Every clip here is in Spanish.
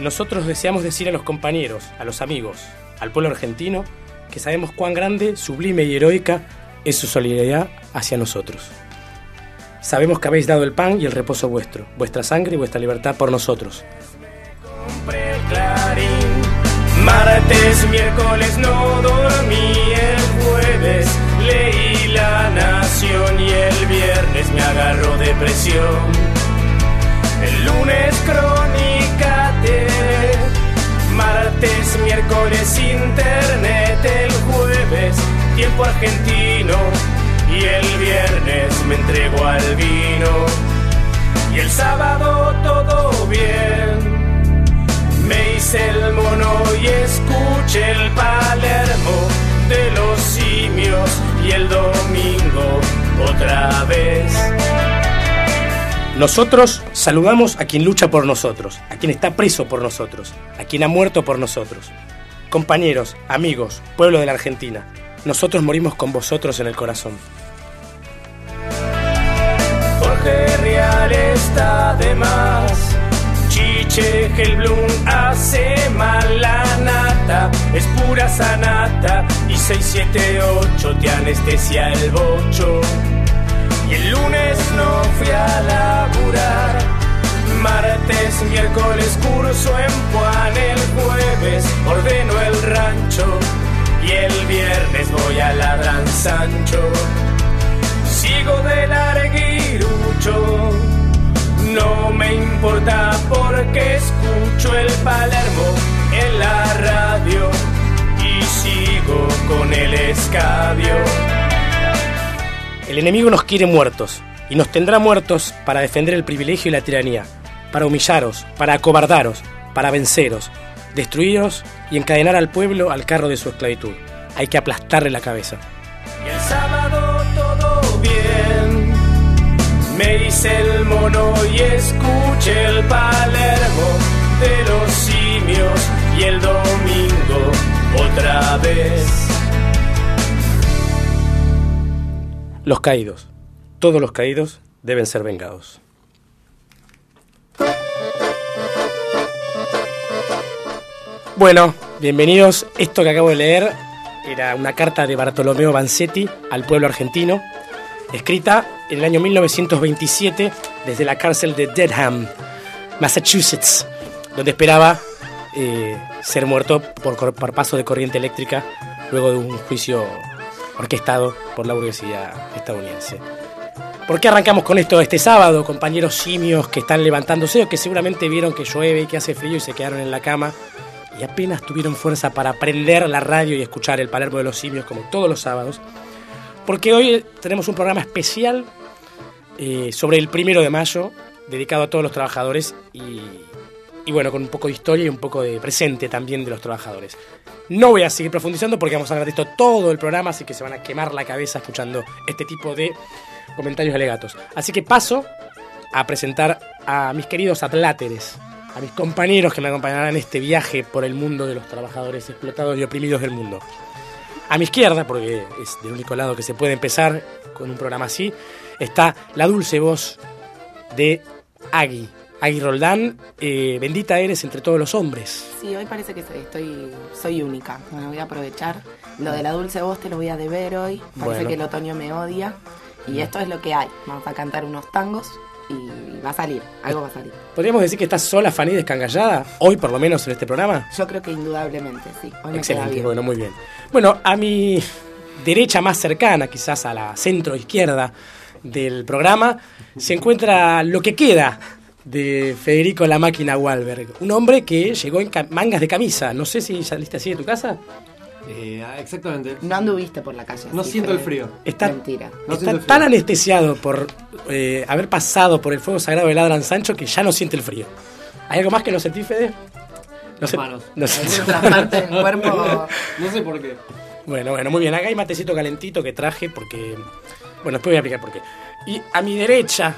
nosotros deseamos decir a los compañeros, a los amigos, al pueblo argentino, que sabemos cuán grande, sublime y heroica es su solidaridad hacia nosotros. Sabemos que habéis dado el pan y el reposo vuestro, vuestra sangre y vuestra libertad por nosotros. Martes, miércoles no dormí, el jueves leí La Nación y el viernes me agarró depresión. El lunes crónicate, martes, miércoles internet, el jueves tiempo argentino y el viernes me entrego al vino y el sábado todo bien. Me hice el mono y escuché el Palermo de los simios y el domingo otra vez. Nosotros saludamos a quien lucha por nosotros, a quien está preso por nosotros, a quien ha muerto por nosotros. Compañeros, amigos, pueblo de la Argentina, nosotros morimos con vosotros en el corazón. Jorge Real está de más. Chiche Hellblum hace mal nata, es pura sanata. Y 678 te anestesia el bocho. Y el lunes no fui a laburar. Martes, miércoles curso en Juan, el jueves ordeno el rancho. Y el viernes voy a Ladran Sancho. Sigo de larguirucho. No me importa porque escucho el Palermo en la radio y sigo con el escabio. El enemigo nos quiere muertos y nos tendrá muertos para defender el privilegio y la tiranía, para humillaros, para acobardaros, para venceros, destruiros y encadenar al pueblo al carro de su esclavitud. Hay que aplastarle la cabeza. Y el sábado todo bien. Me hice el mono y escuché el Palermo de los simios y el domingo otra vez. Los caídos, todos los caídos deben ser vengados. Bueno, bienvenidos. Esto que acabo de leer era una carta de Bartolomeo Vanzetti al pueblo argentino, escrita en el año 1927 desde la cárcel de Dedham, Massachusetts, donde esperaba eh, ser muerto por, por paso de corriente eléctrica luego de un juicio orquestado por la burguesía estadounidense. ¿Por qué arrancamos con esto este sábado, compañeros simios que están levantándose o que seguramente vieron que llueve y que hace frío y se quedaron en la cama y apenas tuvieron fuerza para prender la radio y escuchar el Palermo de los Simios como todos los sábados? Porque hoy tenemos un programa especial eh, sobre el primero de mayo, dedicado a todos los trabajadores y, y bueno, con un poco de historia y un poco de presente también de los trabajadores. No voy a seguir profundizando porque vamos a hablar de esto todo el programa, así que se van a quemar la cabeza escuchando este tipo de comentarios alegatos. Así que paso a presentar a mis queridos atláteres, a mis compañeros que me acompañarán en este viaje por el mundo de los trabajadores explotados y oprimidos del mundo. A mi izquierda, porque es del único lado que se puede empezar con un programa así, está la dulce voz de Agui. Agui Roldán, eh, bendita eres entre todos los hombres. Sí, hoy parece que soy- estoy, soy única. Bueno, voy a aprovechar. Lo de la dulce voz te lo voy a deber hoy. Parece Bueno. que el otoño me odia. Y esto es lo que hay. Vamos a cantar unos tangos y va a salir. Algo va a salir. ¿Podríamos decir que estás sola, Fanny, descangallada? Hoy, por lo menos, en este programa. Yo creo que indudablemente, sí. Hoy me Excelente, bueno, muy bien. Bueno, a mi derecha más cercana, quizás a la centro izquierda del programa, se encuentra lo que queda de Federico La Máquina Walberg, un hombre que llegó en mangas de camisa. No sé si saliste así de tu casa. Eh, exactamente. No anduviste por la calle. No siento el frío. Está, Mentira. No está tan frío. anestesiado por eh, haber pasado por el fuego sagrado de Ladran Sancho que ya no siente el frío. ¿Hay algo más que no sentí, Fede? No sé- manos. no sé- Otra parte del cuerpo. No sé por qué. Bueno, bueno, muy bien. Acá hay matecito calentito que traje porque. Bueno, después voy a explicar por qué. Y a mi derecha,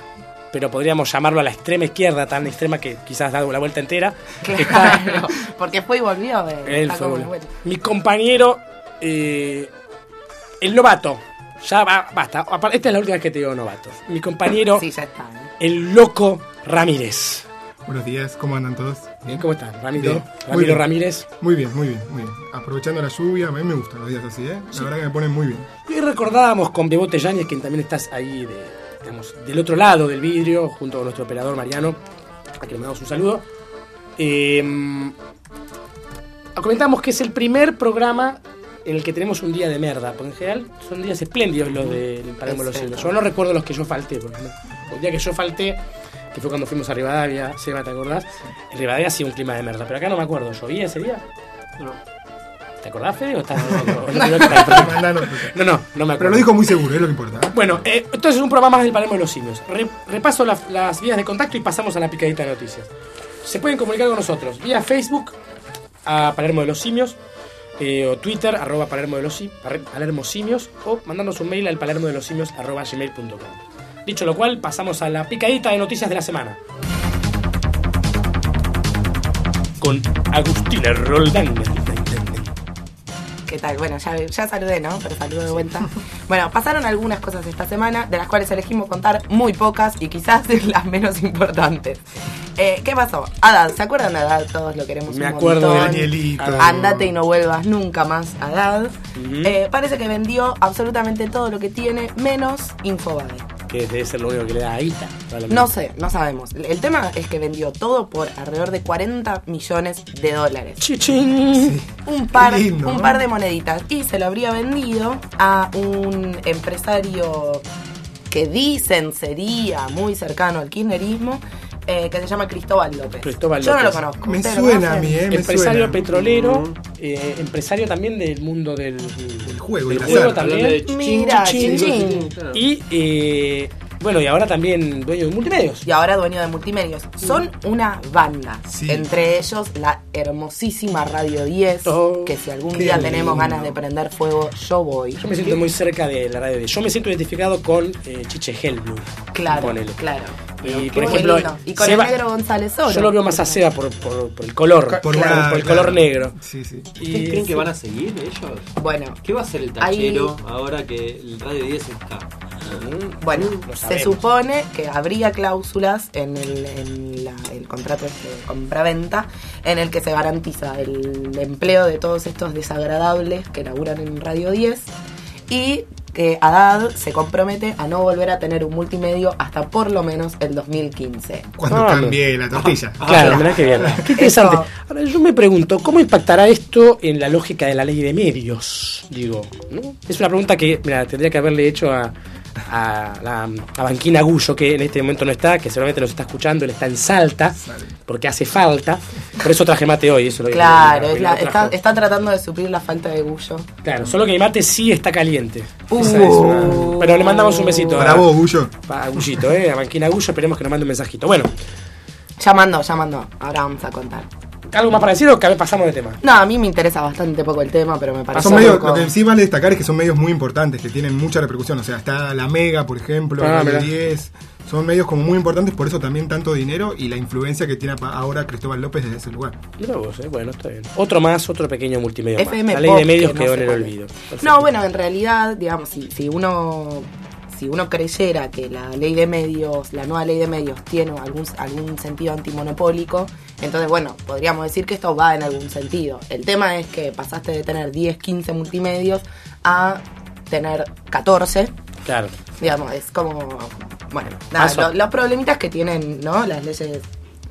pero podríamos llamarlo a la extrema izquierda, tan extrema que quizás da la vuelta entera, está Claro. Porque fue y volvió. eh, él fue bueno. mi compañero, eh, el novato. Ya va, basta. Esta es la última vez que te digo novato. Mi compañero, Sí, ya está. ¿no? el loco Ramírez. Buenos días, ¿cómo andan todos? Bien, ¿Cómo estás? Ramiro, Bien. Muy Ramiro bien. Ramírez. Muy bien, muy bien, muy bien. Aprovechando la lluvia, a mí me gustan los días así, ¿eh? La verdad que me ponen muy bien. Y recordábamos con Bebote Yáñez, quien también estás ahí de, del otro lado del vidrio, junto con nuestro operador Mariano, a quien le mandamos un saludo. Eh, comentamos que es el primer programa en el que tenemos un día de merda, porque en general son días espléndidos los del Palermo de los. Siglos. Yo no recuerdo los que yo falté, por ejemplo. El día que yo falté, que fue cuando fuimos a Rivadavia, Seba, ¿te acordás? En Rivadavia hacía un clima de merda, pero acá no me acuerdo. ¿Llovía ese día? No. ¿Te acordás, Fede? ¿O estás- o no no, no, no me acuerdo. Pero lo dijo muy seguro, es lo que importa. Bueno, eh, entonces un programa más del Palermo de los Simios. Re- repaso la- las vías de contacto y pasamos a la picadita de noticias. Se pueden comunicar con nosotros vía Facebook a Palermo de los Simios eh, o Twitter arroba Palermo de los Palermo Simios o mandarnos un mail al palermo de los simios arroba gmail.com. Dicho lo cual, pasamos a la picadita de noticias de la semana. Con Agustina Roldán. ¿Qué tal? Bueno, ya, ya saludé, ¿no? Pero saludo de vuelta. Bueno, pasaron algunas cosas esta semana, de las cuales elegimos contar muy pocas y quizás las menos importantes. Eh, ¿Qué pasó? Adad, ¿se acuerdan de Adad? Todos lo queremos Me un acuerdo de montón. Danielito. Andate y no vuelvas nunca más a Adad. Ujú. Eh, parece que vendió absolutamente todo lo que tiene, menos Infobae. Que debe ser lo único que le da a Ita. probablemente. No sé, no sabemos. El tema es que vendió todo por alrededor de 40 millones de dólares. Chichín. un par, lindo, un par de moneditas y se lo habría vendido a un empresario que dicen sería muy cercano al kirchnerismo, eh, que se llama Cristóbal López. Cristóbal Yo no lo conozco. Me ¿Ustedes lo suena a mí, ¿eh? Me empresario suena. petrolero, eh, empresario también del mundo del, Del juego del juego azar. también. Mira, chichín, claro. Y eh, bueno, y ahora también dueño de multimedios. Y ahora dueño de multimedios. Son una banda. Sí. Entre ellos la hermosísima Radio 10, Oh, que si algún día tenemos ganas de prender fuego, yo voy. Yo me siento muy cerca de la radio de. Yo me siento identificado con eh, Chiche Hellblum. Claro, claro. Y Qué por ejemplo, y con Seba- el negro González Oro. yo lo veo más a Seba por, por, por el color, Por el claro. color negro. Sí, sí. Y- ¿Ustedes creen que van a seguir ellos? Bueno, ¿Qué va a hacer el Ahí- tachero ahora que el Radio 10 está? Mm, Bueno, se supone que habría cláusulas en el, en la- el contrato este de compraventa en el que se garantiza el empleo de todos estos desagradables que laburan en Radio 10 y que Haddad se compromete a no volver a tener un multimedio hasta por lo menos el 2015. Cuando Ah, cambie la tortilla. Claro, mirá que bien. Qué interesante. Ahora yo me pregunto, ¿cómo impactará esto en la lógica de la ley de medios? Digo, ¿no? Es una pregunta que, mira, tendría que haberle hecho a, a, la, a Banquín Agullo, que en este momento no está, que seguramente nos está escuchando, él está en Salta, Sale. porque hace falta. Por eso traje mate hoy, eso es lo Claro, lo es que la- lo está, tratando de suplir la falta de bullo. Claro, solo que mi mate sí está caliente. Uh. Esa es una- Pero le mandamos un besito Para a, vos, Gullo. a Agullito, ¿eh? a Banquín Agullo, esperemos que nos mande un mensajito. Bueno, Llamando, llamando. Ahora vamos a contar. ¿Algo más para decir o que pasamos de tema? No, a mí me interesa bastante poco el tema, pero me parece Son medios, poco- lo que sí vale destacar es que son medios muy importantes, que tienen mucha repercusión. O sea, está La Mega, por ejemplo, Ah, mirá. 10. Son medios como muy importantes, por eso también tanto dinero y la influencia que tiene ahora Cristóbal López desde ese lugar. Mira vos, eh, bueno, está bien. Otro más, otro pequeño multimedia más. FM La ley Pop, de medios que quedó en el olvido. Perfecto. No, bueno, en realidad, digamos, si, si uno si uno creyera que la ley de medios, la nueva ley de medios tiene algún, algún sentido antimonopólico, entonces, bueno, podríamos decir que esto va en algún sentido. El tema es que pasaste de tener 10, 15 multimedios a tener 14, Claro. digamos, es como, bueno, nada, lo- los problemitas que tienen, ¿no? Las leyes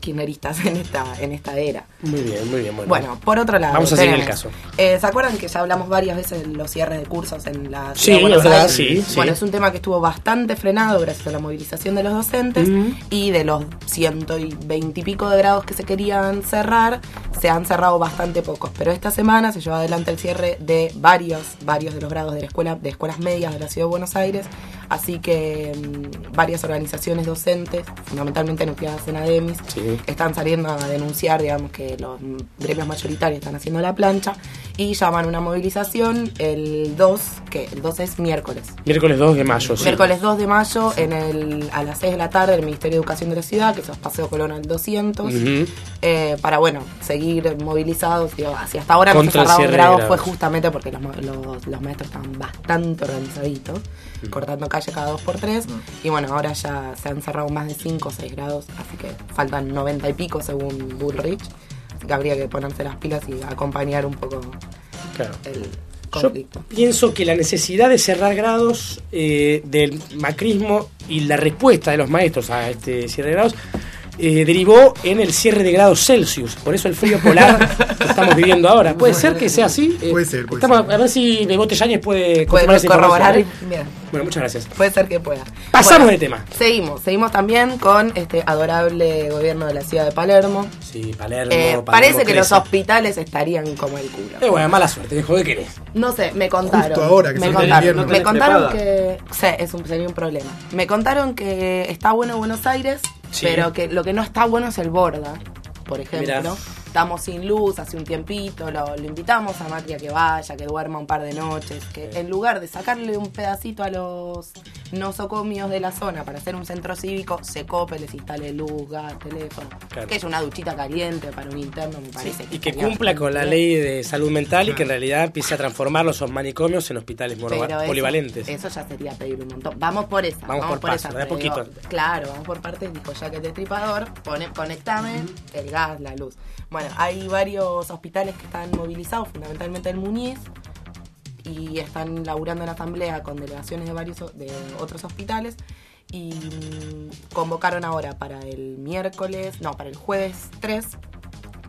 kirchneristas en esta, en esta era. Muy bien, muy bien. Bueno, Bueno, por otro lado, Vamos a seguir el caso. eh, ¿Se acuerdan que ya hablamos varias veces de los cierres de cursos en la Sí, ciudad de Buenos verdad, Aires? sí, sí. Bueno, es un tema que estuvo bastante frenado gracias a la movilización de los docentes y de los ciento y veintipico de grados que se querían cerrar, se han cerrado bastante pocos. Pero esta semana se lleva adelante el cierre de varios, varios de los grados de la escuela, de escuelas medias de la ciudad de Buenos Aires. Así que mm, varias organizaciones docentes, fundamentalmente nucleadas en ADEMIS, Sí. Están saliendo a denunciar, digamos, que los gremios mayoritarios están haciendo la plancha y llaman una movilización el 2, que el 2 es miércoles. Miércoles 2 de mayo, sí. Miércoles 2 de mayo en el, a las 6 de la tarde el Ministerio de Educación de la Ciudad, que es Paseo Colón al 200, Ujú. eh, para, bueno, seguir movilizados. Digo, así hasta ahora se Contra cierre de grados fue justamente porque los, los, los maestros estaban bastante organizaditos, cortando calle cada dos por tres. Y bueno, ahora ya se han cerrado más de 5 o 6 grados, así que faltan 90 y pico según Bullrich. Así que habría que ponerse las pilas y acompañar un poco Claro. el Yo conflicto. pienso que la necesidad de cerrar grados eh, del macrismo y la respuesta de los maestros a este cierre de grados eh, derivó en el cierre de grados Celsius. Por eso el frío polar que estamos viviendo ahora. ¿Puede ser que sea así? Eh, Puede ser, puede estamos- ser. A ver si Bebote Yáñez puede Puede corroborar. Bien. ¿eh? Bueno, muchas gracias. Puede ser que pueda. Pasamos Bueno, de tema. Seguimos, seguimos también con este adorable gobierno de la ciudad de Palermo. Sí, Palermo. Eh, Palermo parece que los hospitales estarían como el culo. Eh, bueno, mala suerte, dejo de querer. No sé, me contaron. Justo ahora que me se contaron, invierno. me No contaron que sí, es un, sería un problema. Me contaron que está bueno Buenos Aires, Sí. pero que lo que no está bueno es el Borda, por ejemplo. Mirá. Estamos sin luz hace un tiempito, lo, lo invitamos a Macri a que vaya, que duerma un par de noches, que en lugar de sacarle un pedacito a los nosocomios de la zona para hacer un centro cívico, se cope, les instale luz, gas, teléfono, Claro. que es una duchita caliente para un interno, me parece. Y que cumpla con la ley de salud mental y que en realidad empiece a transformar los manicomios en hospitales eso- polivalentes. Eso, ya sería pedir un montón. Vamos por esa. Vamos por paso, de a pero poquito. digo, claro, vamos por partes. Dijo ya que el destripador, pone, conectame el gas, la luz. Bueno, hay varios hospitales que están movilizados, fundamentalmente el Muñiz, y están laburando en asamblea con delegaciones de varios de otros hospitales. Y mm, convocaron ahora para el miércoles, no, para el jueves 3,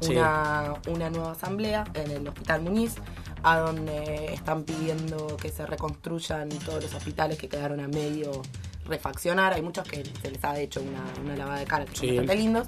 Sí. una, una nueva asamblea en el Hospital Muñiz, a donde están pidiendo que se reconstruyan todos los hospitales que quedaron a medio refaccionar. Hay muchos que se les ha hecho una, una lavada de cara, que Sí. son bastante lindos.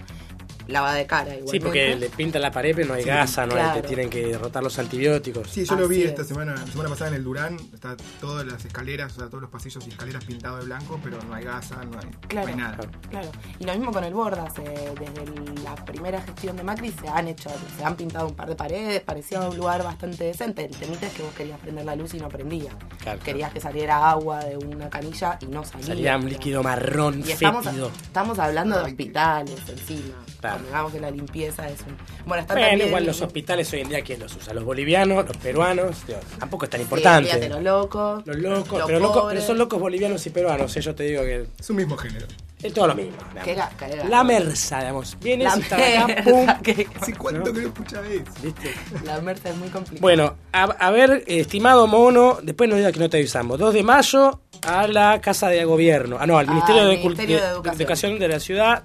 Lavada de cara, igual. Sí, porque le pintan la pared, pero no hay gasa, no hay- claro. te tienen que derrotar los antibióticos. Sí, yo lo vi esta es. semana, la semana pasada en el Durán, está todas las escaleras, o sea, todos los pasillos y escaleras pintados de blanco, pero no hay gasa, no hay, no Claro, hay nada. claro. Y lo mismo con el Bordas. eh, desde el- la primera gestión de Macri se han hecho, se han pintado un par de paredes, parecía un lugar bastante decente. El temita es que vos querías prender la luz y no prendía. Claro. Querías que saliera agua de una canilla y no salía. Salía un líquido marrón, Y estamos, fétido. estamos hablando de Ay, hospitales encima. Claro. Digamos que la limpieza es un. Bueno, está Bueno, también. igual los hospitales hoy en día, ¿quién los usa? Los bolivianos, los peruanos, tampoco es tan Sí, importante. olvídate, los locos. los locos, los pero, locos, pobres. pero son locos bolivianos y peruanos, eh, yo te digo que Es un mismo género. es todo lo mismo. Qué qué La mersa, digamos. Vienes La y estás acá, mersa, pum, que- ¿Hace cuánto ¿No? que no escuchaba eso? ¿viste? La mersa es muy complicada. Bueno, a, a ver, estimado mono, después no diga que no te avisamos. 2 de mayo a la Casa de Gobierno. Ah, no, al Al Ministerio, de, Cul- Ministerio de de- Educación. de Educación de la Ciudad,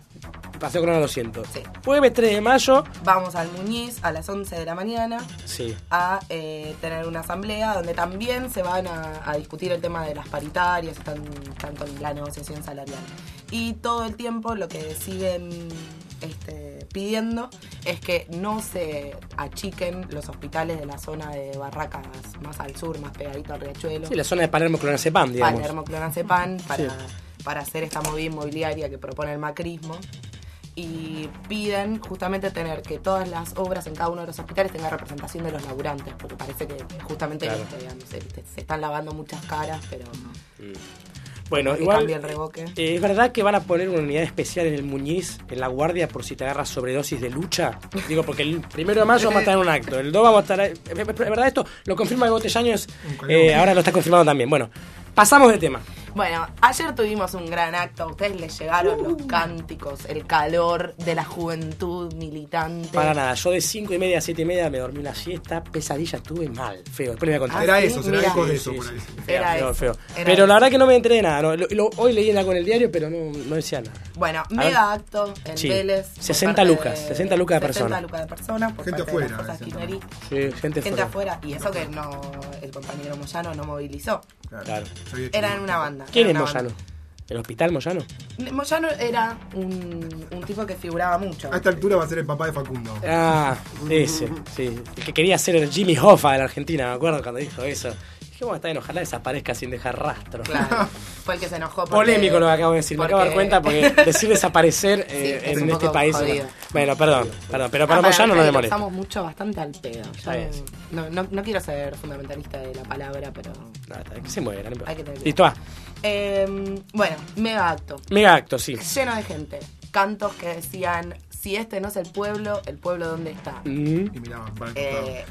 Paseo Corona 200. Sí. Jueves 3 de mayo, Vamos al Muñiz a las 11 de la mañana sí. a eh, tener una asamblea donde también se van a, a discutir el tema de las paritarias, están, están con la negociación salarial. Y todo el tiempo lo que siguen este, pidiendo es que no se achiquen los hospitales de la zona de Barracas más al sur, más pegadito al riachuelo. Sí, la zona de Palermo Clonazepam, digamos. Palermo Clonazepam para, Sí. para hacer esta movida inmobiliaria que propone el macrismo. Y piden justamente tener que todas las obras en cada uno de los hospitales tengan representación de los laburantes, porque parece que justamente Claro. esto, digamos, se, se están lavando muchas caras, pero Bueno, que igual cambie el revoque. eh, es verdad que van a poner una unidad especial en el Muñiz, en la guardia, por si te agarras sobredosis de lucha. Digo, porque el primero de mayo vamos a estar en un acto, el 2 vamos a estar... ¿Es verdad esto? Lo confirma el Botellaños, eh, ahora lo está confirmando también. Bueno, pasamos de tema. Bueno, ayer tuvimos un gran acto, a ustedes les llegaron los cánticos, el calor de la juventud militante. Para nada, yo de 5 y media a 7 y media me dormí una siesta, pesadilla, estuve mal, feo. Después le voy a contar. Ah, Era sí, eso, será eco de eso sí, por ahí. Feo, Era feo, eso, feo. era Pero la verdad que no me enteré de nada. no, lo- lo- hoy leí algo en el diario, pero no, no decía nada. Bueno, mega acto en Sí. Vélez. por 60 parte lucas, 60 lucas de 60 persona. lucas de persona. Por Gente parte de las afuera, cosas. Sí, gente, Gente fuera. afuera. Y eso que no el compañero Moyano no movilizó. Claro. Se había Era hecho en una banda. ¿Quién es Moyano? banda. ¿El hospital Moyano? Moyano era un, un tipo que figuraba mucho. A esta altura va a ser el papá de Facundo. Ah, ese, sí. El que quería ser el Jimmy Hoffa de la Argentina, me acuerdo cuando dijo eso. Dije, bueno, está bien, ojalá desaparezca sin dejar rastro. Claro. Fue el que se enojó. porque- Polémico lo que acabo de decir, me acabo de dar cuenta porque decir desaparecer eh, es en este país. jodido. Bueno, perdón, perdón, pero Ah, para Moyano no lo molesta. usamos mucho, bastante al pedo. Está bien, no, no, no quiero ser fundamentalista de la palabra, pero. No, está bien, que se muera, no importa. Hay que tener Listo, va. Eh, bueno, mega acto. Mega acto, sí. Lleno de gente. Cantos que decían: si este no es el pueblo, ¿el pueblo dónde está? Mm, Y miraban para el Eh,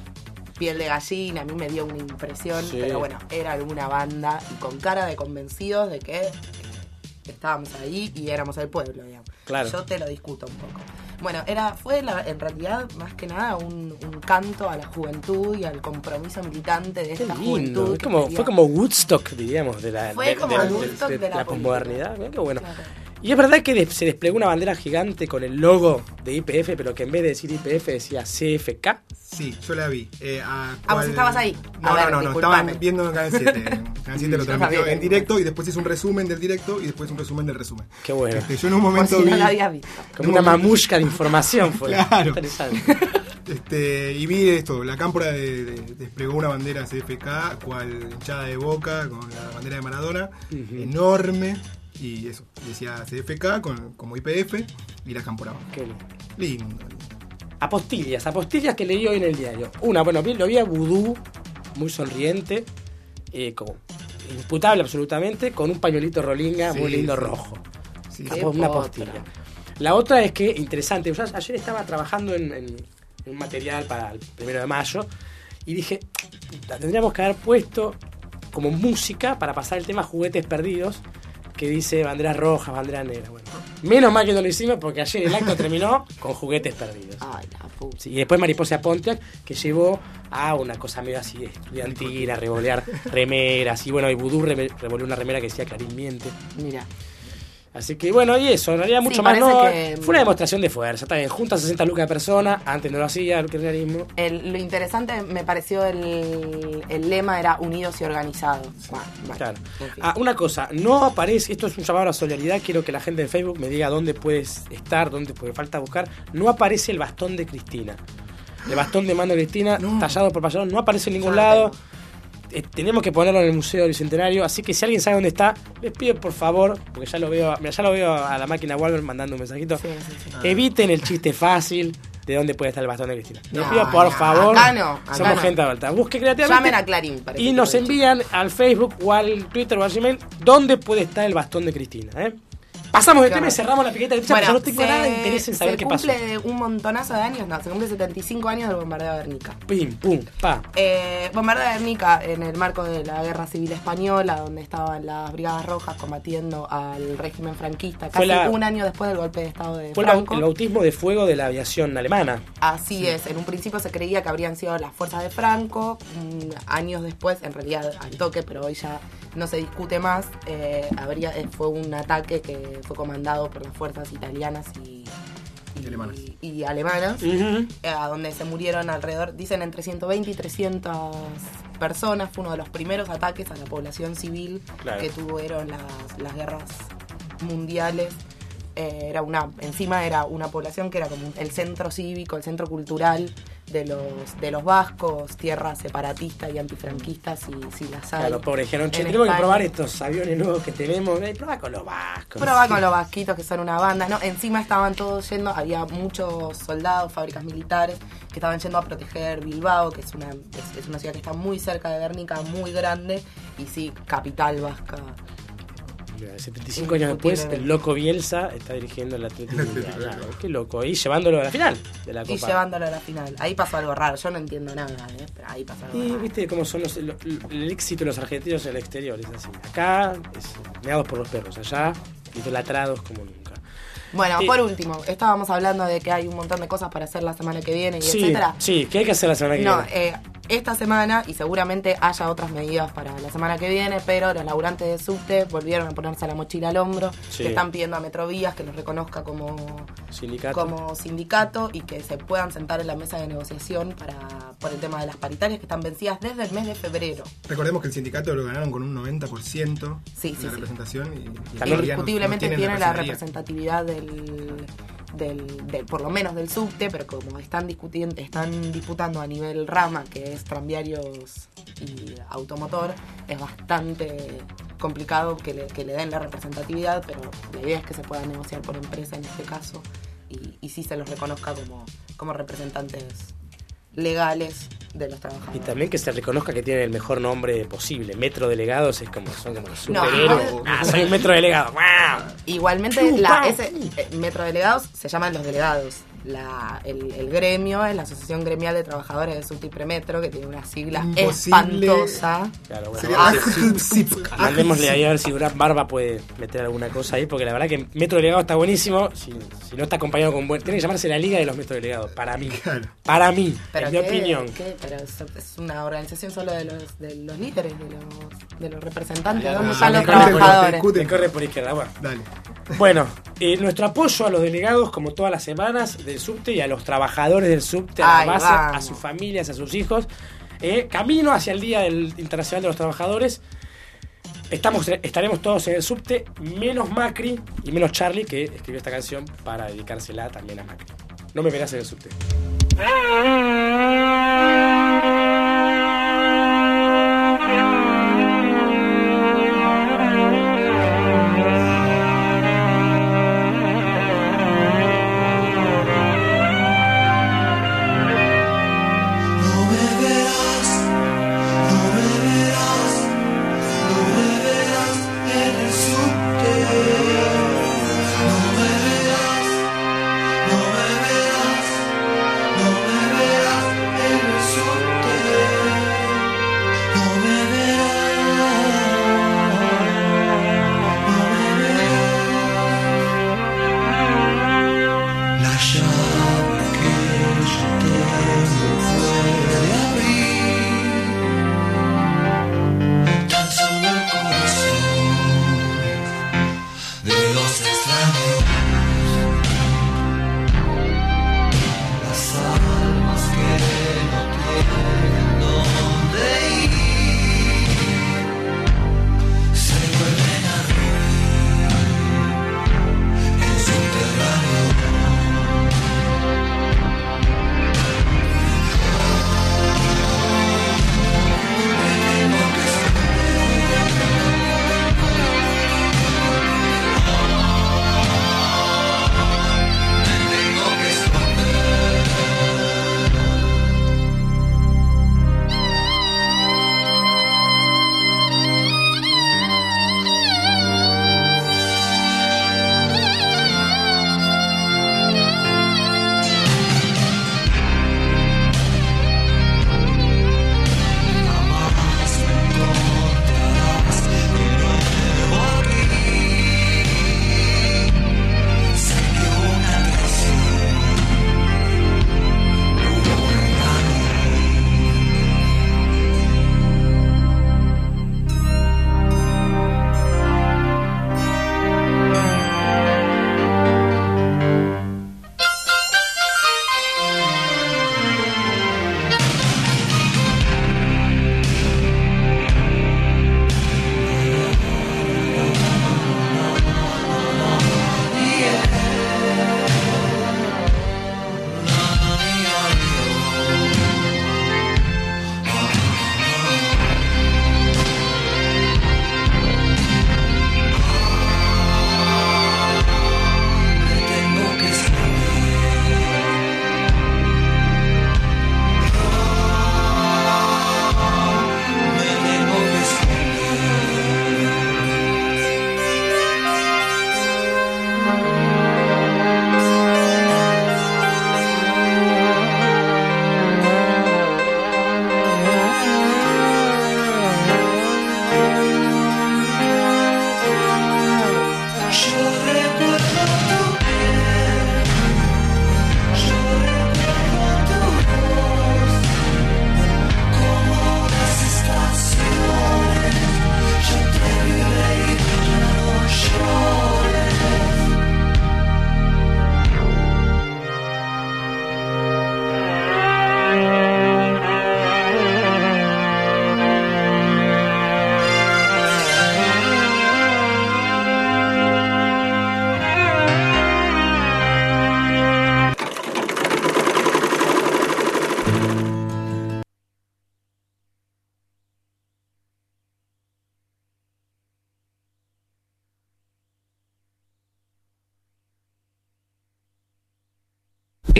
piel de gallina, a mí me dio una impresión, Sí. pero bueno, era alguna banda y con cara de convencidos de que estábamos ahí y éramos el pueblo, digamos. Claro. Yo te lo discuto un poco. Bueno, era, fue la- en realidad más que nada un, un canto a la juventud y al compromiso militante de Qué esta lindo. juventud. Es como, fue como Woodstock, diríamos, de la, Fue de, como de- Woodstock de de la la posmodernidad. Qué bueno. Claro. Y es verdad que se desplegó una bandera gigante con el logo de IPF, pero que en vez de decir IPF decía CFK. Sí, yo la vi. Eh, a Ah, vos estabas ahí. No, A ver, no, no, no, estaban viendo en Canal 7. Canal 7 lo transmitió en directo y después hizo un resumen del directo y después un resumen del resumen. Qué bueno. Este, yo en un Por momento si vi. no la habías visto. Como una mamushka de información fue. Claro. Interesante. Este, y vi esto, la cámpora de- de- desplegó una bandera CFK, cual hinchada de boca, con la bandera de Maradona, enorme, y eso, decía CFK con, como IPF, y la. Qué lindo. Lindo. Apostillas, apostillas que leí hoy en el diario. Una, bueno, vi- lo vi a Vudú, muy sonriente, eh, como imputable absolutamente, con un pañuelito rolinga muy lindo sí. rojo. Sí, Una apostilla. La otra es que, interesante, yo ayer estaba trabajando en, en- en un material para el primero de mayo y dije, la tendríamos que haber puesto como música para pasar el tema juguetes perdidos, que dice banderas rojas, banderas negras. Bueno, menos mal que no lo hicimos porque ayer el acto terminó con juguetes perdidos. Ay, la puta. Sí, y después Mariposa Pontiac, que llevó a una cosa medio así estudiantil, a revolear remeras. Y bueno, y Vudú revolvió una remera que decía Clarín miente. Mira. Así que bueno, y eso, en realidad Sí, mucho más no. que- Fue una demostración de fuerza, está bien. Junta 60 lucas de persona, antes no lo hacía el kirchnerismo. El- lo interesante me pareció el, el lema era unidos y organizados. Bueno, bueno, Claro. en fin. Ah, una cosa, no aparece, esto es un llamado a la solidaridad, quiero que la gente de Facebook me diga dónde puedes estar, dónde puede falta buscar. No aparece el bastón de Cristina. El bastón de mando de Cristina, No. tallado por Payarón, no aparece en ningún lado. Eh, tenemos que ponerlo en el Museo del Bicentenario, así que si alguien sabe dónde está, les pido por favor, porque ya lo veo, mira, ya lo veo a la máquina Walmer mandando un mensajito. Sí, sí, sí. Eviten el chiste fácil de dónde puede estar el bastón de Cristina. Les No, pido por no, favor. acá no, acá somos no. gente adulta. Busque creativamente. Llamen a Clarín. para Y nos envían al Facebook o al Twitter o al Gmail dónde puede estar el bastón de Cristina. ¿eh? Pasamos de Claro. tema y cerramos la piqueta de Bueno, yo no tengo nada de interés en saber se qué pasó. cumple un montonazo de años, no, se cumple 75 años del bombardeo de Guernica. Pim, pum, pa. Eh, bombardeo de Guernica en el marco de la Guerra Civil Española, donde estaban las Brigadas Rojas combatiendo al régimen franquista, Fue casi la- un año después del golpe de Estado de Fue el, Franco. el bautismo de fuego de la aviación alemana. Así es, en un principio se creía que habrían sido las fuerzas de Franco, mm, años después, en realidad al toque, pero hoy ya no se discute más, eh, habría, eh, fue un ataque que fue comandado por las fuerzas italianas y, Y alemanas. y- y alemanas, Ujú. eh, a donde se murieron alrededor, dicen entre 120 y 300 personas, fue uno de los primeros ataques a la población civil Claro. que tuvieron las, las guerras mundiales. Eh, era una, encima era una población que era como el centro cívico, el centro cultural de los, de los vascos, tierra separatista y antifranquistas, si, si las hay. Claro, pobre dijeron, che, en tenemos que España. probar estos aviones nuevos que tenemos. Eh, probá con los vascos. Prueba con los vasquitos que son una banda, ¿no? Encima estaban todos yendo, había muchos soldados, fábricas militares que estaban yendo a proteger Bilbao, que es una, es, es una ciudad que está muy cerca de Guernica, muy grande, y sí, capital vasca. Mira, 75 años después, el loco Bielsa está dirigiendo el Atlético. Claro, qué loco. Y llevándolo a la final de la Copa. Y llevándolo a la final. Ahí pasó algo raro, yo no entiendo nada, ¿eh? Pero ahí pasó algo Y raro. viste cómo son los, lo- el éxito de los argentinos en el exterior, es así. Acá, es meados por los perros, allá, idolatrados como nunca. Bueno, Sí. por último, estábamos hablando de que hay un montón de cosas para hacer la semana que viene y Sí, etcétera. sí, ¿qué hay que hacer la semana que No, viene? eh, esta semana, y seguramente haya otras medidas para la semana que viene, pero los laburantes de subte volvieron a ponerse la mochila al hombro, Sí. que están pidiendo a Metrovías que los reconozca como, Sindicato. como sindicato y que se puedan sentar en la mesa de negociación para por el tema de las paritarias que están vencidas desde el mes de febrero. Recordemos que el sindicato lo ganaron con un 90% Sí, sí, de sí. representación y, y También todavía no- Indiscutiblemente no tiene la representatividad del, del, del- por lo menos del subte, pero como están discutiendo, están disputando a nivel rama, que es tranviarios y automotor, es bastante complicado que le, que le den la representatividad, pero la idea es que se pueda negociar por empresa en este caso y, y sí se los reconozca como, como representantes legales de los Y trabajadores. también que se reconozca que tiene el mejor nombre posible. Metro delegados es como, son como los No, superhéroes. igual- ah, soy un metro delegado. Igualmente, la, ese eh, metro delegados se llaman los delegados. La, el, el gremio es la Asociación Gremial de Trabajadores de Subte y Premetro, que tiene una sigla Imposible. espantosa. Claro, bueno. Ah, Mandémosle ahí a ver si Durán Barba puede meter alguna cosa ahí, porque la verdad que Metro Delegado está buenísimo. Si, si no está acompañado con buen. Tiene que llamarse la Liga de los Metro Delegados, para mí. Claro. Para mí, Pero en mi qué- opinión. qué- pero es, es una organización solo de los, de los líderes, de los, de los representantes. Ah, ¿Dónde están los trabajadores? corre por izquierda, bueno. Dale. Bueno, eh, nuestro apoyo a los delegados, como todas las semanas, del subte y a los trabajadores del subte, a la base, a sus familias, a sus hijos. Eh, camino hacia el Día del Internacional de los Trabajadores. Estamos, estaremos todos en el subte, menos Macri y menos Charlie, que escribió esta canción para dedicársela también a Macri. No me verás en el subte.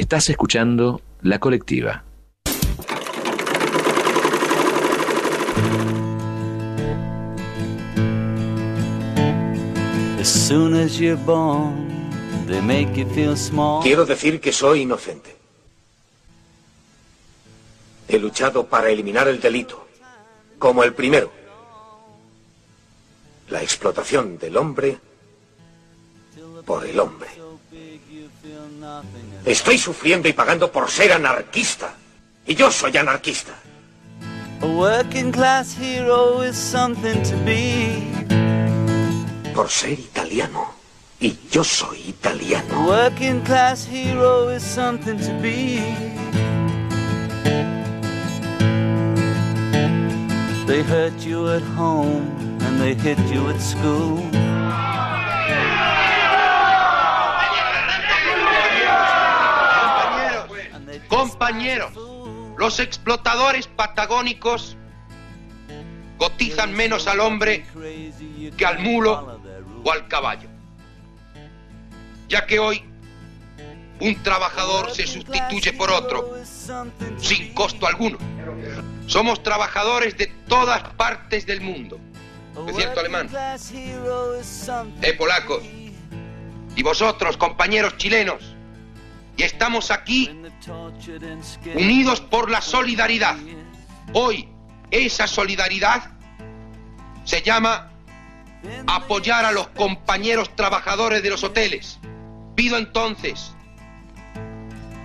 Estás escuchando La Colectiva. As soon as you're born, they make you feel small. Quiero decir que soy inocente. He luchado para eliminar el delito, como el primero. La explotación del hombre por el hombre. Estoy sufriendo y pagando por ser anarquista. Y yo soy anarquista. A working class hero is something to be. Por ser italiano. Y yo soy A italiano. working class hero is something to be. They hurt you at home and they hit you at school. Compañeros, los explotadores patagónicos cotizan menos al hombre que al mulo o al caballo. Ya que hoy un trabajador se sustituye por otro sin costo alguno. Somos trabajadores de todas partes del mundo. ¿Es cierto, alemán? Eh, polacos. Y vosotros, compañeros chilenos. Y estamos aquí unidos por la solidaridad. Hoy esa solidaridad se llama apoyar a los compañeros trabajadores de los hoteles. Pido entonces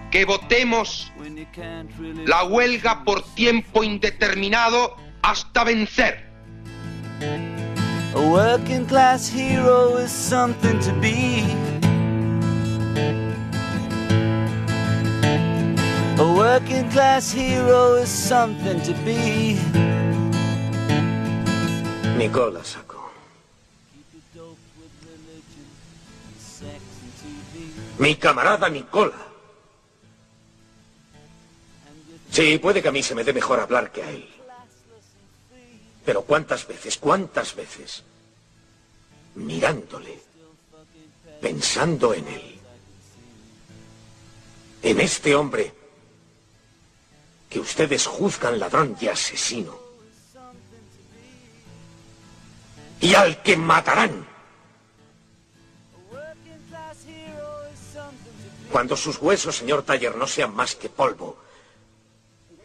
que votemos la huelga por tiempo indeterminado hasta vencer. A working class hero is something to be. Nicola Sacco. Mi camarada Nicola. Sí, puede que a mí se me dé mejor hablar que a él. Pero cuántas veces, cuántas veces, mirándole, pensando en él, en este hombre que ustedes juzgan ladrón y asesino, y al que matarán cuando sus huesos, señor Taller, no sean más que polvo,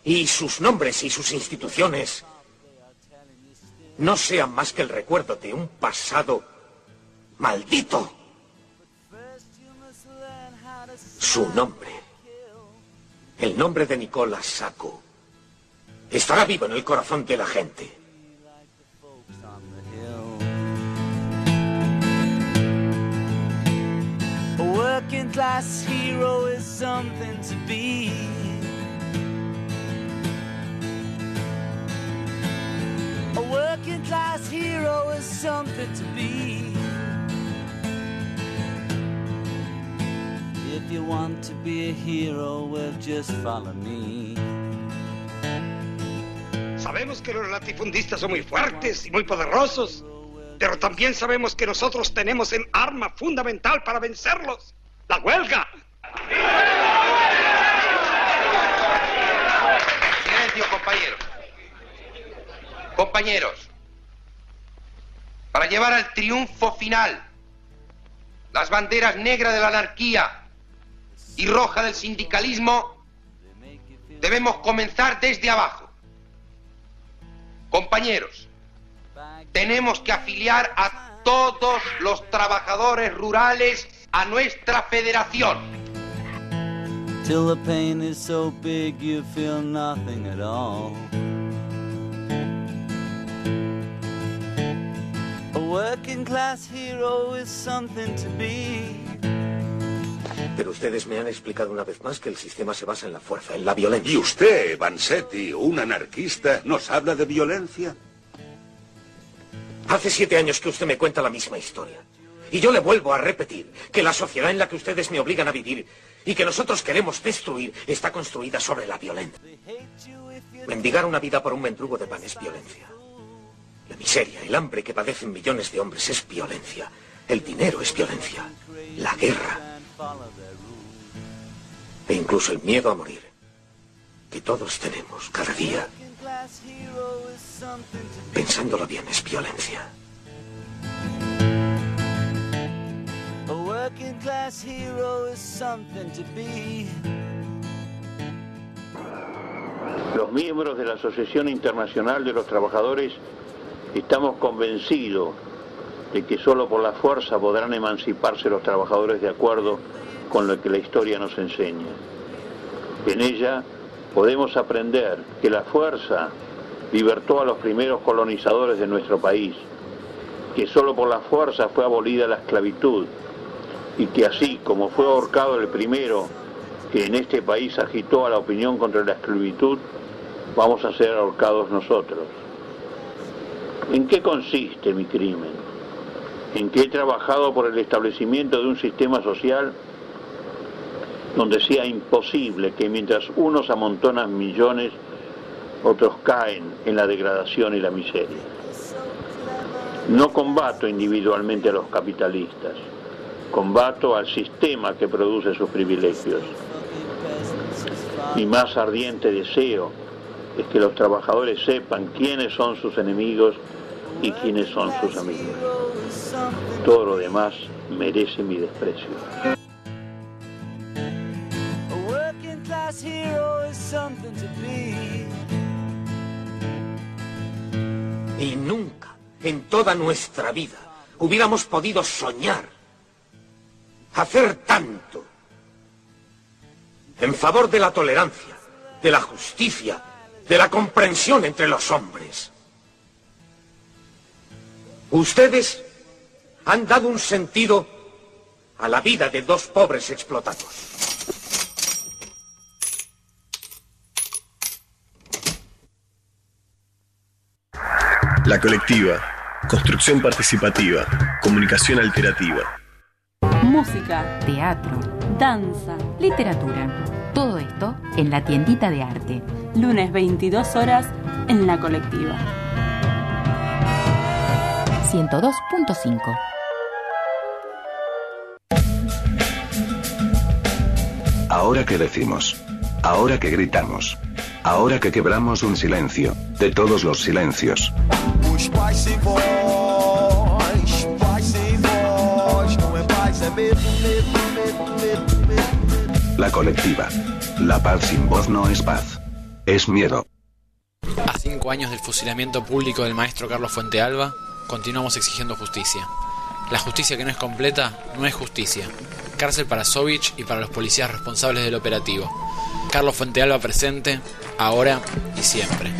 y sus nombres y sus instituciones no sean más que el recuerdo de un pasado maldito. Su nombre, el nombre de Nicolás Sacco, estará vivo en el corazón de la gente. Working class hero is something to be. A working class hero is something to be. If you want to be a hero, well, just follow me. Sabemos que los latifundistas son muy fuertes y muy poderosos, pero también sabemos que nosotros tenemos el arma fundamental para vencerlos, la huelga. Silencio, compañeros. Compañeros, para llevar al triunfo final las banderas negras de la anarquía y roja del sindicalismo, debemos comenzar desde abajo. Compañeros, tenemos que afiliar a todos los trabajadores rurales a nuestra federación. Till the pain is so big you feel nothing at all. A working class hero is something to be. Pero ustedes me han explicado una vez más que el sistema se basa en la fuerza, en la violencia. ¿Y usted, Vansetti, un anarquista, nos habla de violencia? Hace siete años que usted me cuenta la misma historia. Y yo le vuelvo a repetir que la sociedad en la que ustedes me obligan a vivir y que nosotros queremos destruir está construida sobre la violencia. Mendigar una vida por un mendrugo de pan es violencia. La miseria, el hambre que padecen millones de hombres es violencia. El dinero es violencia. La guerra e incluso el miedo a morir, que todos tenemos cada día, pensándolo bien, es violencia. A working class hero is something to be. Los miembros de la Asociación Internacional de los Trabajadores estamos convencidos de que solo por la fuerza podrán emanciparse los trabajadores de acuerdo con lo que la historia nos enseña. En ella podemos aprender que la fuerza libertó a los primeros colonizadores de nuestro país, que solo por la fuerza fue abolida la esclavitud y que así como fue ahorcado el primero que en este país agitó a la opinión contra la esclavitud, vamos a ser ahorcados nosotros. ¿En qué consiste mi crimen? En que he trabajado por el establecimiento de un sistema social donde sea imposible que mientras unos amontonan millones, otros caen en la degradación y la miseria. No combato individualmente a los capitalistas, combato al sistema que produce sus privilegios. Mi más ardiente deseo es que los trabajadores sepan quiénes son sus enemigos y quiénes son sus amigos. Todo lo demás merece mi desprecio. Y nunca en toda nuestra vida hubiéramos podido soñar, hacer tanto en favor de la tolerancia, de la justicia, de la comprensión entre los hombres. Ustedes han dado un sentido a la vida de dos pobres explotados. La colectiva, construcción participativa, comunicación alternativa. Música, teatro, danza, literatura. Todo esto en la tiendita de arte. Lunes 22 horas en la colectiva. 102.5 Ahora que decimos. Ahora que gritamos. Ahora que quebramos un silencio, de todos los silencios. La colectiva. La paz sin voz no es paz. Es miedo. A cinco años del fusilamiento público del maestro Carlos Fuentealba, continuamos exigiendo justicia. La justicia que no es completa no es justicia. Cárcel para Sovich y para los policías responsables del operativo. Carlos Fuentealba presente, ahora y siempre.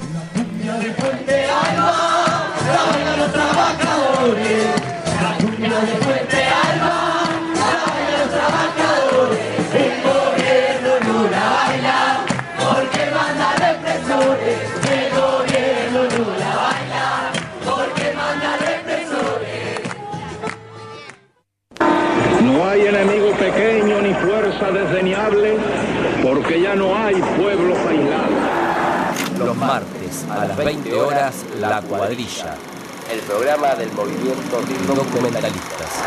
Porque ya no hay pueblos aislados. Los martes a las 20 horas, La Cuadrilla, el programa del movimiento de documentalistas.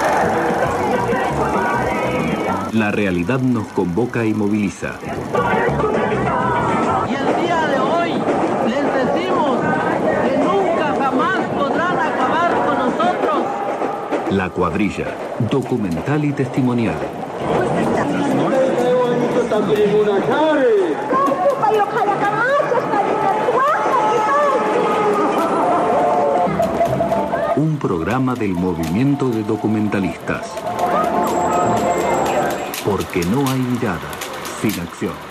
La realidad nos convoca y moviliza. Y el día de hoy les decimos que nunca jamás podrán acabar con nosotros. La cuadrilla, documental y testimonial. Un programa del movimiento de documentalistas. Porque no hay mirada sin acción.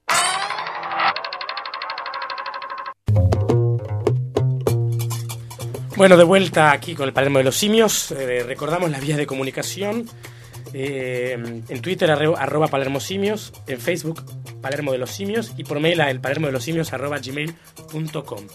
Bueno, de vuelta aquí con el Palermo de los Simios. Eh, recordamos las vías de comunicación. eh, en Twitter, arroba Palermo Simios. En Facebook, Palermo de los Simios. Y por mail, a el Palermo de los Simios, arroba gmail.com.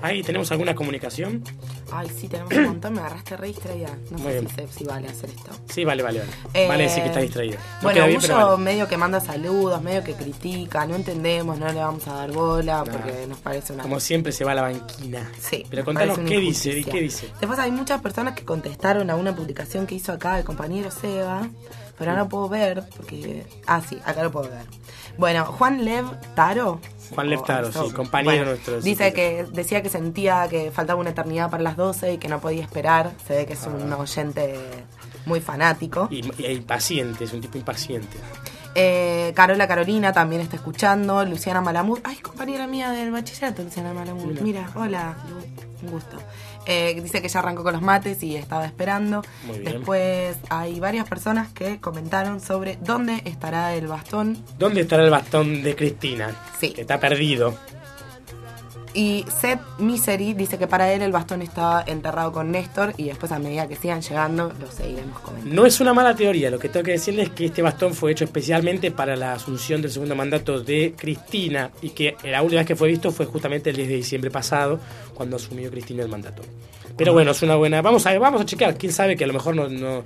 Ahí tenemos alguna comunicación. Ay, sí, tenemos un montón, me agarraste re distraída. No Muy sé bien. si, se- si vale hacer esto. Sí, vale, vale, vale. Eh, Vale decir que está distraído. No bueno, queda bien, vale. medio que manda saludos, medio que critica, no entendemos, no le vamos a dar bola porque nos parece una... Como siempre se va a la banquina. Sí, Pero contanos parece qué una dice, ¿y injusticia. qué dice? Después hay muchas personas que contestaron a una publicación que hizo acá el compañero Seba, pero no lo puedo ver porque... Ah, sí, acá lo puedo ver. Bueno, Juan Lev Taro. Juan Lev o Taro, eso, sí, compañero bueno, nuestro. Dice que decía que sentía que faltaba una eternidad para las 12 y que no podía esperar. Se ve que es un oyente muy fanático. Y, y impaciente, es un tipo impaciente. Eh, Carola Carolina también está escuchando. Luciana Malamud. Ay, compañera mía del bachillerato, Luciana Malamud. Mira. Hola, un gusto. Eh, dice que ya arrancó con los mates y estaba esperando. Muy bien. Después hay varias personas que comentaron sobre dónde estará el bastón. ¿Dónde estará el bastón de Cristina? Sí. Que está perdido. Y Seth Misery dice que para él el bastón estaba enterrado con Néstor y después a medida que sigan llegando lo seguiremos comentando. No es una mala teoría, lo que tengo que decirles es que este bastón fue hecho especialmente para la asunción del segundo mandato de Cristina y que la última vez que fue visto fue justamente el 10 de diciembre pasado, cuando asumió Cristina el mandato. Pero bueno, es una buena... Vamos a, vamos a chequear, quién sabe que a lo mejor no... no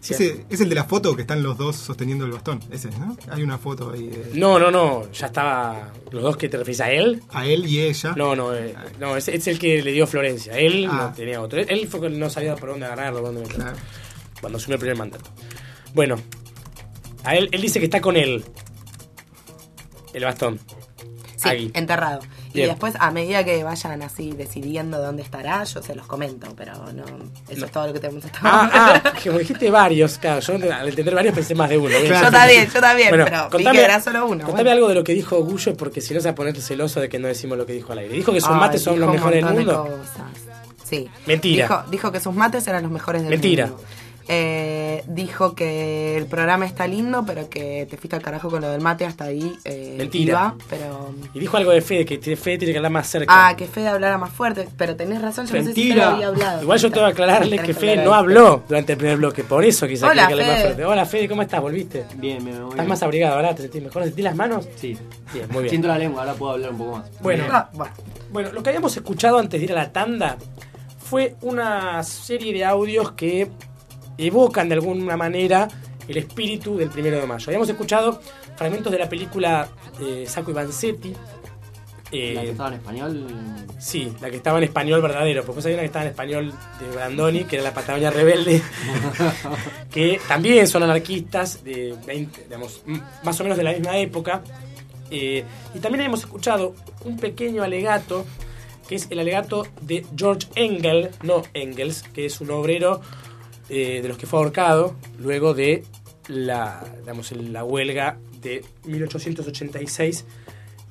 si- Ese es el de la foto que están los dos sosteniendo el bastón. Ese, ¿no? Hay una foto ahí de. No, no, no, ya estaba... ¿Los dos que te refieres a él? A él y ella. No, no, eh, no es, es el que le dio Florencia. Él Ah. no tenía otro. Él, fue que no sabía por dónde agarrarlo, dónde meterlo. Cuando asumió el primer mandato. Bueno, a él, él dice que está con él. El bastón. Sí, Ahí. enterrado. Y después, a medida que vayan así decidiendo dónde estará, yo se los comento, pero no, eso es todo lo que tenemos hasta Ah, ah, que dijiste varios, claro, yo al entender varios pensé más de uno. Yo también, yo también, pero vi que era solo uno, Contame bueno. algo de lo que dijo Gullo, porque si no se va a poner celoso de que no decimos lo que dijo al aire. Dijo que sus Ay, mates son los mejores del montón de mundo. cosas. Sí. Mentira. Dijo, dijo que sus mates eran los mejores del Mentira. mundo. Eh, dijo que el programa está lindo, pero que te fuiste al carajo con lo del mate hasta ahí. Eh, Mentira. iba, pero. Y dijo algo de Fede, que tiene- Fede tiene que hablar más cerca. Ah, que Fede hablara más fuerte, pero tenés razón, yo no sé si te lo Mentira. había hablado. Igual yo tengo que aclararle que que Fede no habló durante el primer bloque, por eso quizá Hola, que hable más Fede. fuerte. Hola Fede, ¿cómo estás? ¿Volviste? Bien, me voy. Estás más abrigado, ¿verdad? ¿Te sentís mejor? ¿Sentís las manos? Sí. Bien, muy bien. Siento la lengua, ahora puedo hablar un poco más. Bueno, Ah, bueno, lo que habíamos escuchado antes de ir a la tanda fue una serie de audios que evocan de alguna manera el espíritu del primero de mayo. Habíamos escuchado fragmentos de la película eh, Sacco y Vanzetti. eh, La que estaba en español. Sí, la que estaba en español verdadero, porque había una que estaba en español de Brandoni, que era la Patagonia Rebelde, que también son anarquistas, de 20, digamos, más o menos de la misma época. Eh, y también hemos escuchado un pequeño alegato, que es el alegato de George Engel, no Engels, que es un obrero eh, de los que fue ahorcado luego de la, digamos, la huelga de 1886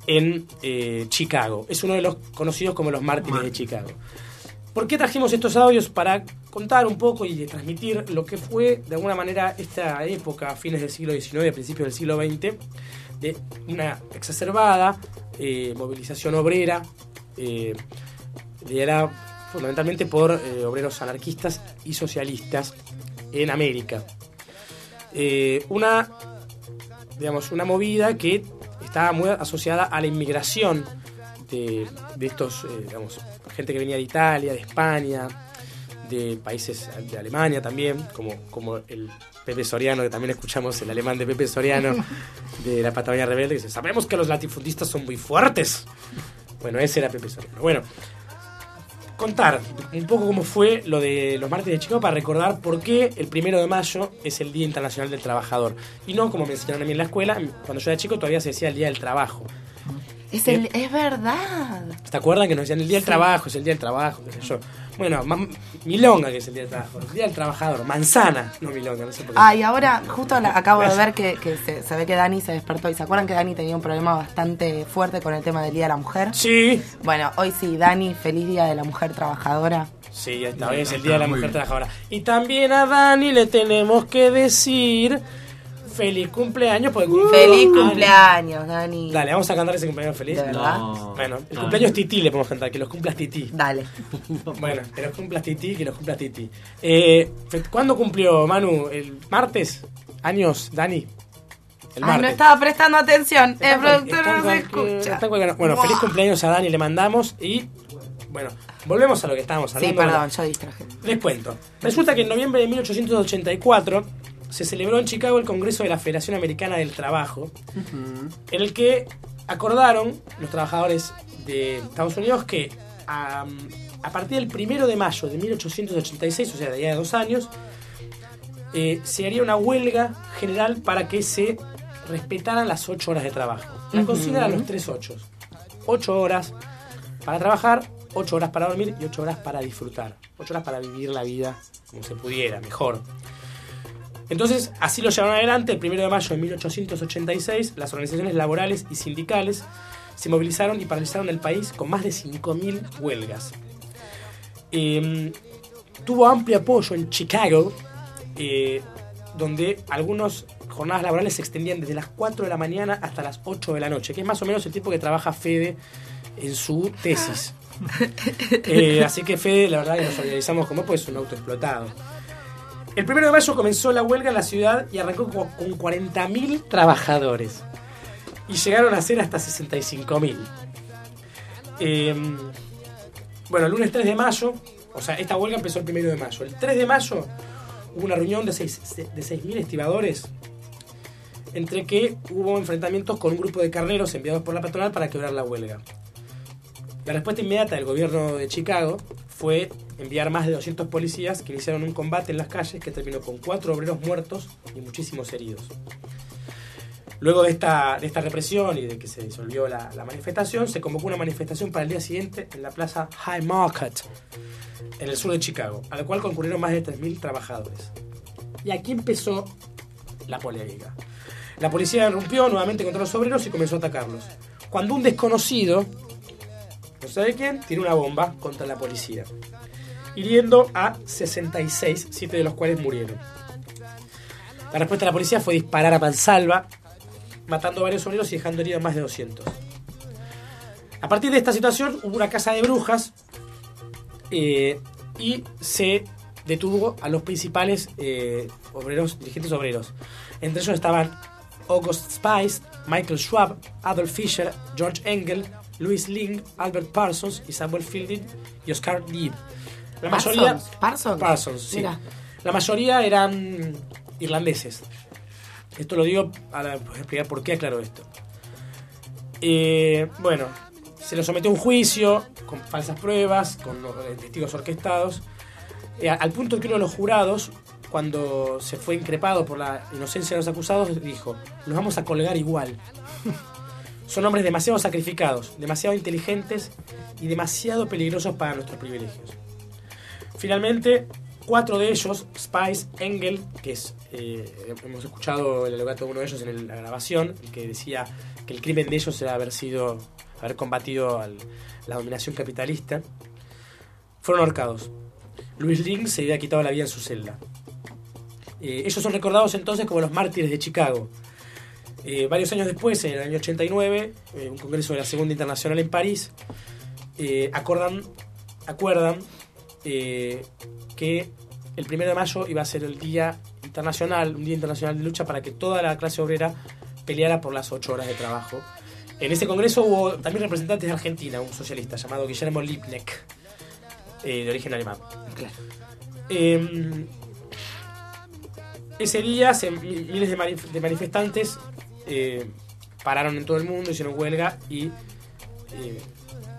en eh, Chicago. Es uno de los conocidos como los mártires de Chicago. ¿Por qué trajimos estos audios? Para contar un poco y transmitir lo que fue, de alguna manera, esta época, a fines del siglo XIX, a principios del siglo XX, de una exacerbada eh, movilización obrera, eh, liderada fundamentalmente por eh, obreros anarquistas y socialistas en América. Eh, una, digamos, una movida que estaba muy asociada a la inmigración de, de estos, eh, digamos, gente que venía de Italia, de España, de países de Alemania también, como, como el Pepe Soriano, que también escuchamos el alemán de Pepe Soriano de la Patagonia Rebelde, que dice, sabemos que los latifundistas son muy fuertes. Bueno, ese era Pepe Soriano. Bueno, contar un poco cómo fue lo de los martes de Chicago para recordar por qué el primero de mayo es el Día Internacional del Trabajador. Y no como me enseñaron a mí en la escuela, cuando yo era chico todavía se decía el Día del Trabajo. Es, el, es verdad. ¿Se acuerdan que nos decían el Día del Trabajo, es el Día del Trabajo, qué sé yo? Bueno, Milonga que es el Día del Trabajo, el Día del Trabajador, Manzana, no Milonga, no sé por qué. Ah, y ahora justo la- acabo de ver que, que se, se ve que Dani se despertó. ¿Y se acuerdan que Dani tenía un problema bastante fuerte con el tema del Día de la Mujer? Sí. Bueno, hoy sí, Dani, feliz Día de la Mujer Trabajadora. Sí, ya está, hoy es el Día de la Mujer Trabajadora. Y también a Dani le tenemos que decir Feliz cumpleaños. Porque Feliz cumpleaños, Dani. Dale, vamos a cantar ese cumpleaños feliz. ¿De verdad? No. Bueno, el cumpleaños Titi le podemos cantar, que los cumplas Titi. Dale. Bueno, que los cumplas Titi, que los cumplas Titi. Eh, ¿Cuándo cumplió Manu? ¿El martes? ¿Años, Dani? El Ay, no martes. estaba prestando atención. Está El productor no se escucha. está Bueno, feliz cumpleaños a Dani, le mandamos y. Bueno, volvemos a lo que estábamos Sí, hablando. perdón, yo distraje. Les cuento. Resulta que en noviembre de 1884 se celebró en Chicago el Congreso de la Federación Americana del Trabajo, en el que acordaron los trabajadores de Estados Unidos que a, a partir del primero de mayo de 1886, o sea, de allá de dos años, eh, se haría una huelga general para que se respetaran las ocho horas de trabajo. La era los tres ochos. Ocho horas para trabajar, ocho horas para dormir y ocho horas para disfrutar. Ocho horas para vivir la vida como se pudiera, mejor. Entonces, así lo llevaron adelante. El 1 de mayo de 1886, las organizaciones laborales y sindicales se movilizaron y paralizaron el país con más de 5.000 huelgas. Eh, tuvo amplio apoyo en Chicago, eh, donde algunas jornadas laborales se extendían desde las 4 de la mañana hasta las 8 de la noche, que es más o menos el tiempo que trabaja Fede en su tesis. Eh, así que Fede, la verdad que nos solidarizamos como pues un auto explotado. El 1 de mayo comenzó la huelga en la ciudad y arrancó con, con 40.000 trabajadores. Y llegaron a ser hasta 65.000. Eh, bueno, el lunes 3 de mayo, o sea, esta huelga empezó el 1 de mayo. El 3 de mayo hubo una reunión de 6.000 de 6.000 estibadores, entre que hubo enfrentamientos con un grupo de carneros enviados por la patronal para quebrar la huelga. La respuesta inmediata del gobierno de Chicago fue enviar más de 200 policías que iniciaron un combate en las calles que terminó con cuatro obreros muertos y muchísimos heridos. Luego de esta, de esta represión y de que se disolvió la, manifestación, se convocó una manifestación para el día siguiente en la plaza High Market, en el sur de Chicago, a la cual concurrieron más de 3.000 trabajadores. Y aquí empezó la polémica. La policía irrumpió nuevamente contra los obreros y comenzó a atacarlos. Cuando un desconocido, no sabe quién, tiró una bomba contra la policía, hiriendo a 66, siete de los cuales murieron. La respuesta de la policía fue disparar a mansalva, matando a varios obreros y dejando heridos más de 200. A partir de esta situación hubo una casa de brujas eh, y se detuvo a los principales eh, obreros, dirigentes obreros. Entre ellos estaban August Spice, Michael Schwab, Adolf Fischer, George Engel, Louis Ling, Albert Parsons y Samuel Fielding y Oscar Lieb. La Parsons, mayoría Parsons. Parsons, sí. Mira. La mayoría eran irlandeses. Esto lo digo para explicar por qué aclaro esto. Eh, bueno, se lo sometió a un juicio con falsas pruebas, con los, testigos orquestados, eh, al punto que uno de los jurados, cuando se fue increpado por la inocencia de los acusados, dijo, los vamos a colgar igual. Son hombres demasiado sacrificados, demasiado inteligentes y demasiado peligrosos para nuestros privilegios. Finalmente, cuatro de ellos, Spice, Engel, que eh, hemos escuchado el alegato de uno de ellos en la grabación, que decía que el crimen de ellos era haber sido, haber combatido la dominación capitalista, fueron ahorcados. Luis Ling se había quitado la vida en su celda. Eh, ellos son recordados entonces como los mártires de Chicago. Eh, varios años después, en el año 89, eh, un congreso de la Segunda Internacional en París, eh, acordan, acuerdan eh, que el 1 de mayo iba a ser el día internacional, un día internacional de lucha para que toda la clase obrera peleara por las 8 horas de trabajo. En ese congreso hubo también representantes de Argentina, un socialista llamado Guillermo eh, de origen alemán. Eh, ese día miles de, manif- de manifestantes eh, pararon en todo el mundo, hicieron huelga y eh,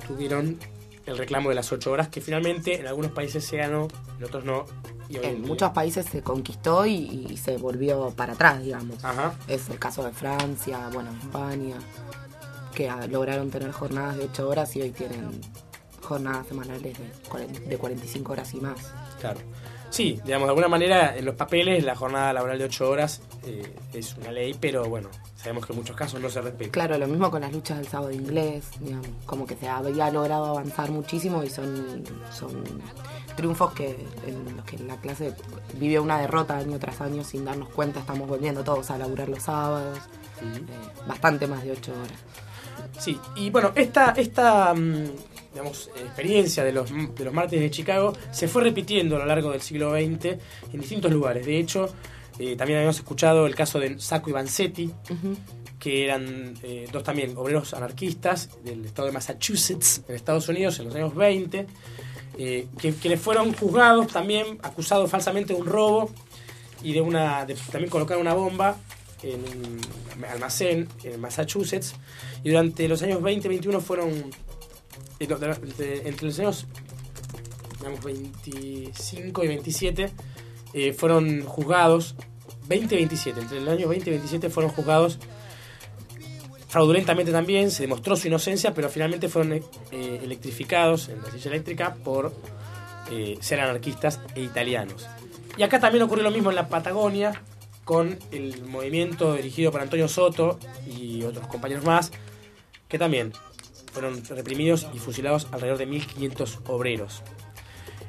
tuvieron el reclamo de las 8 horas que finalmente en algunos países se ganó, en otros no. Y en muchos países se conquistó y, y se volvió para atrás, digamos. Ajá. Es el caso de Francia, bueno, España, que lograron tener jornadas de 8 horas y hoy tienen jornadas semanales de, de 45 horas y más. Claro. Sí, digamos, de alguna manera en los papeles la jornada laboral de 8 horas eh, es una ley, pero bueno, sabemos que en muchos casos no se respeta. Claro, lo mismo con las luchas del sábado inglés, digamos, como que se había logrado avanzar muchísimo y son, son triunfos que en los que la clase vivió una derrota año tras año sin darnos cuenta, estamos volviendo todos a laburar los sábados, eh, bastante más de ocho horas. Sí, y bueno, esta, esta mm, digamos, experiencia de los, de los martes de Chicago se fue repitiendo a lo largo del siglo XX en distintos lugares. De hecho, eh, también habíamos escuchado el caso de Sacco y Vanzetti, que eran eh, dos también obreros anarquistas del estado de Massachusetts, en Estados Unidos, en los años 20, eh, que, quienes fueron juzgados también, acusados falsamente de un robo y de una de también colocar una bomba en un almacén en Massachusetts. Y durante los años 20 y 21 fueron, de- entre los años digamos, 25 y 27, eh, fueron juzgados, 20 y 27, entre el año 20 y 27 fueron juzgados fraudulentamente también, se demostró su inocencia, pero finalmente fueron eh, electrificados en la silla eléctrica por eh, ser anarquistas e italianos. Y acá también ocurrió lo mismo en la Patagonia, con el movimiento dirigido por Antonio Soto y otros compañeros más, que también fueron reprimidos y fusilados alrededor de 1.500 obreros.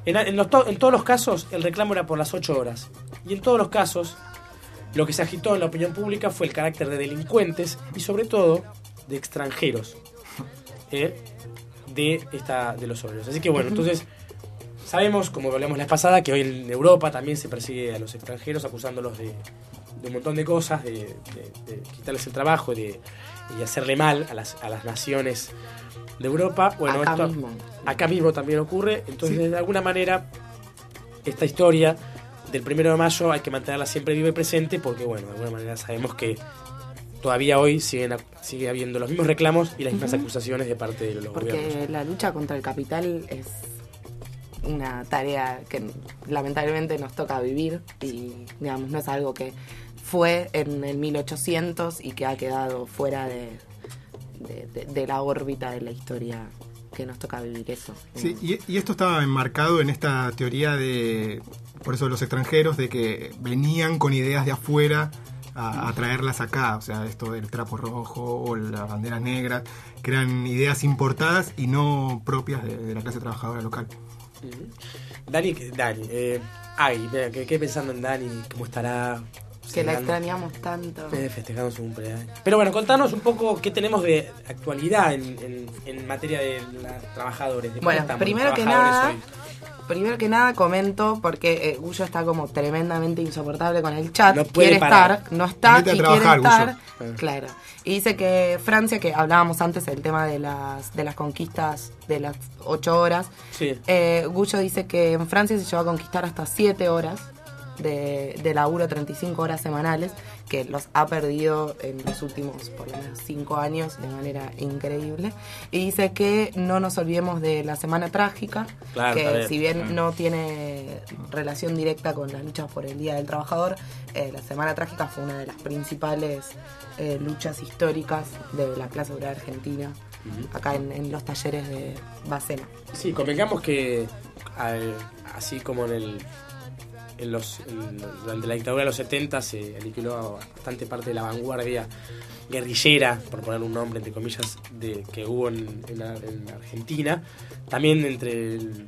En, en los to- en todos los casos, el reclamo era por las 8 horas. Y en todos los casos, lo que se agitó en la opinión pública fue el carácter de delincuentes y sobre todo de extranjeros ¿eh? de, esta, de los obreros. Así que bueno, entonces sabemos, como hablamos la vez pasada, que hoy en Europa también se persigue a los extranjeros acusándolos de, de un montón de cosas, de, de- de quitarles el trabajo de, y hacerle mal a las, a las naciones de Europa. Bueno, Acá esto mismo. acá mismo también ocurre. Entonces, de alguna manera, esta historia del primero de mayo hay que mantenerla siempre viva y presente porque, bueno, de alguna manera sabemos que todavía hoy siguen, sigue habiendo los mismos reclamos y las mismas acusaciones de parte de los gobiernos. Porque la lucha contra el capital es una tarea que lamentablemente nos toca vivir y digamos no es algo que fue en el 1800 y que ha quedado fuera de, de- de- de la órbita de la historia que nos toca vivir eso. Sí, y, y esto estaba enmarcado en esta teoría de, por eso de los extranjeros, de que venían con ideas de afuera a, a traerlas acá, o sea, esto del trapo rojo o las banderas negras, que eran ideas importadas y no propias de, de la clase trabajadora local. Dani, Dani, eh, ay, mira, que quedé pensando en Dani, cómo estará. Que la extrañamos tanto. eh, festejando su cumpleaños. Pero bueno, contanos un poco qué tenemos de actualidad en, en- en materia de la- trabajadores. de Bueno, estamos, primero que nada, hoy. primero que nada comento porque eh, Gullo está como tremendamente insoportable con el chat. No puede quiere parar. estar, no está y quiere trabajar, estar. Gullo. Claro. Y dice que Francia, que hablábamos antes del tema de las de las conquistas de las ocho horas, Sí. eh, Gullo dice que en Francia se lleva a conquistar hasta siete horas de, de laburo, 35 horas semanales, que los ha perdido en los últimos por lo menos 5 años de manera increíble. Y dice que no nos olvidemos de la Semana Trágica, Claro, que bien. si bien Mm. no tiene relación directa con las luchas por el Día del Trabajador, eh, la Semana Trágica fue una de las principales eh, luchas históricas de la clase obrera argentina, acá en, en los talleres de Bacena. Sí, convengamos que al- así como en el en los en- durante la dictadura de los 70 se aniquiló bastante parte de la vanguardia guerrillera, por poner un nombre entre comillas, de que hubo en, en en Argentina. También entre el-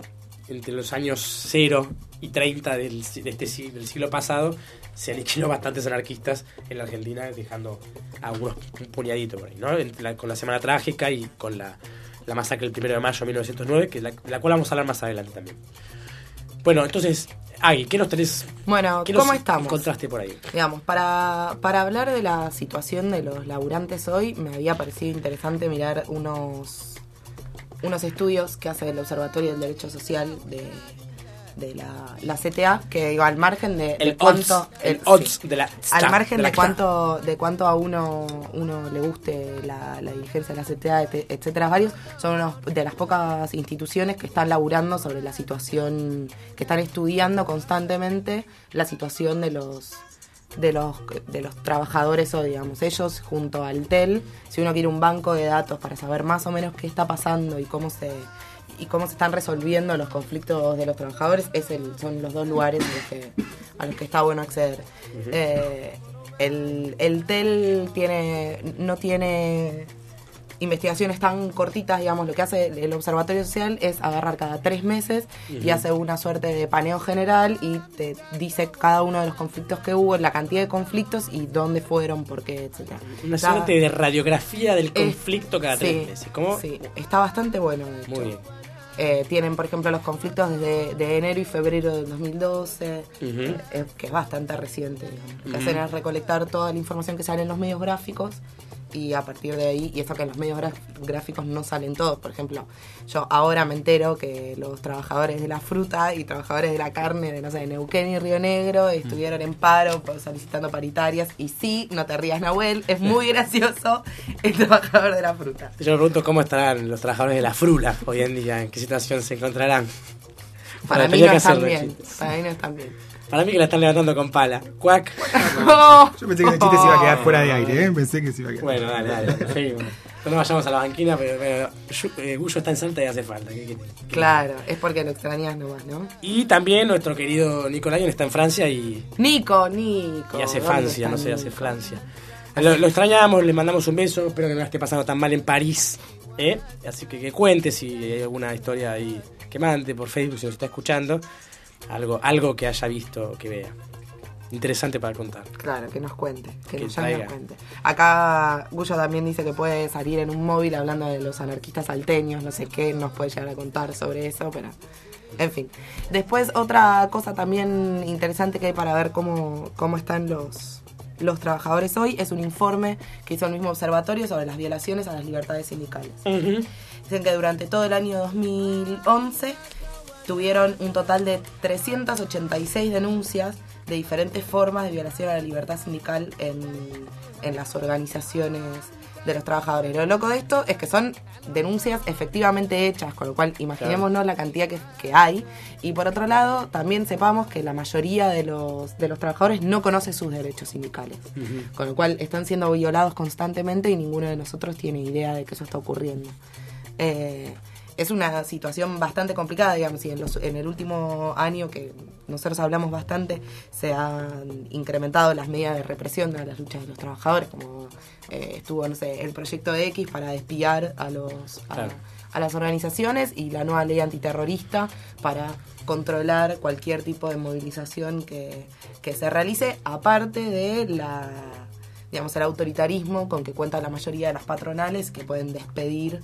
entre los años 0 y 30 del, de este, del siglo pasado se aniquiló bastantes anarquistas en la Argentina, dejando algunos un puñadito por ahí, ¿no? La- con la Semana Trágica y con la, la masacre del 1 de mayo de 1909, que la, de la cual vamos a hablar más adelante también. Bueno, entonces, Agui, ¿qué nos tenés? Bueno, qué nos ¿cómo estamos? encontraste por ahí? Digamos, para, para hablar de la situación de los laburantes hoy, me había parecido interesante mirar unos, unos estudios que hace el Observatorio del Derecho Social de, de la, la CTA, que digo, al margen de, de El cuánto... odds, el odds de la al margen de cuánto de cuánto a uno uno le guste la, la dirigencia de la CTA, et- etcétera, varios, son unos de las pocas instituciones que están laburando sobre la situación, que están estudiando constantemente la situación de los de los de los trabajadores o digamos ellos junto al TEL. Si uno quiere un banco de datos para saber más o menos qué está pasando y cómo se y cómo se están resolviendo los conflictos de los trabajadores es el, son los dos lugares a los que, a los que está bueno acceder. Eh, El, el TEL tiene, no tiene investigaciones tan cortitas, digamos, lo que hace el, Observatorio Social es agarrar cada tres meses y hace una suerte de paneo general y te dice cada uno de los conflictos que hubo, la cantidad de conflictos y dónde fueron, por qué, etcétera. Una suerte de radiografía del Es- conflicto cada tres sí, meses. ¿Cómo? Sí, está bastante bueno. de hecho. Muy bien. Eh, tienen, por ejemplo, los conflictos desde de enero y febrero del 2012, Ujú. eh, eh, que es bastante reciente. digamos. Lo que hacen es recolectar toda la información que sale en los medios gráficos y a partir de ahí, y eso que en los medios gráficos no salen todos. Por ejemplo, yo ahora me entero que los trabajadores de la fruta y trabajadores de la carne de, no sé, de Neuquén y Río Negro estuvieron en paro solicitando paritarias. Y sí, no te rías, Nahuel, es muy gracioso el trabajador de la fruta. Yo me pregunto cómo estarán los trabajadores de la frula hoy en día, en qué situación se encontrarán. Para Bueno, mí no están bien. Para mí no están bien. Para mí que la están levantando con pala. Cuac. Yo pensé que el chiste se iba a quedar fuera de aire, ¿eh? Pensé que se iba a quedar. Bueno, dale, dale. seguimos. No nos vayamos a la banquina, pero, pero eh, Gullo está en Salta y hace falta. ¿qué- qué- qué? Claro, es porque lo extrañas nomás, ¿no? Y también nuestro querido Nicolayon está en Francia y, Nico, Nico. y hace ¿dónde Francia, no sé, Nico? hace Francia. Lo, lo extrañamos, le mandamos un beso, espero que no la esté pasando tan mal en París. ¿eh? Así que que cuente si hay alguna historia ahí que mande por Facebook si nos está escuchando. Algo, algo que haya visto, que vea. Interesante para contar. Claro, que nos cuente, que, Que nos cuente. Acá Gullo también dice que puede salir en un móvil hablando de los anarquistas salteños, no sé qué nos puede llegar a contar sobre eso, pero en fin. Después otra cosa también interesante que hay para ver cómo, cómo están los, los trabajadores hoy es un informe que hizo el mismo observatorio sobre las violaciones a las libertades sindicales. Dicen que durante todo el año 2011 tuvieron un total de 386 denuncias de diferentes formas de violación a la libertad sindical en, en las organizaciones de los trabajadores. Lo loco de esto es que son denuncias efectivamente hechas, con lo cual imaginémonos la cantidad que, que hay. Y por otro lado, también sepamos que la mayoría de los, de los trabajadores no conoce sus derechos sindicales. Con lo cual están siendo violados constantemente y ninguno de nosotros tiene idea de que eso está ocurriendo. Eh, es una situación bastante complicada, digamos, y en, los- en el último año que nosotros hablamos bastante, se han incrementado las medidas de represión de las luchas de los trabajadores, como eh, estuvo, no sé, el proyecto X para espiar a los a, Claro. a las organizaciones y la nueva ley antiterrorista para controlar cualquier tipo de movilización que, que se realice, aparte de la digamos, el autoritarismo con que cuenta la mayoría de las patronales que pueden despedir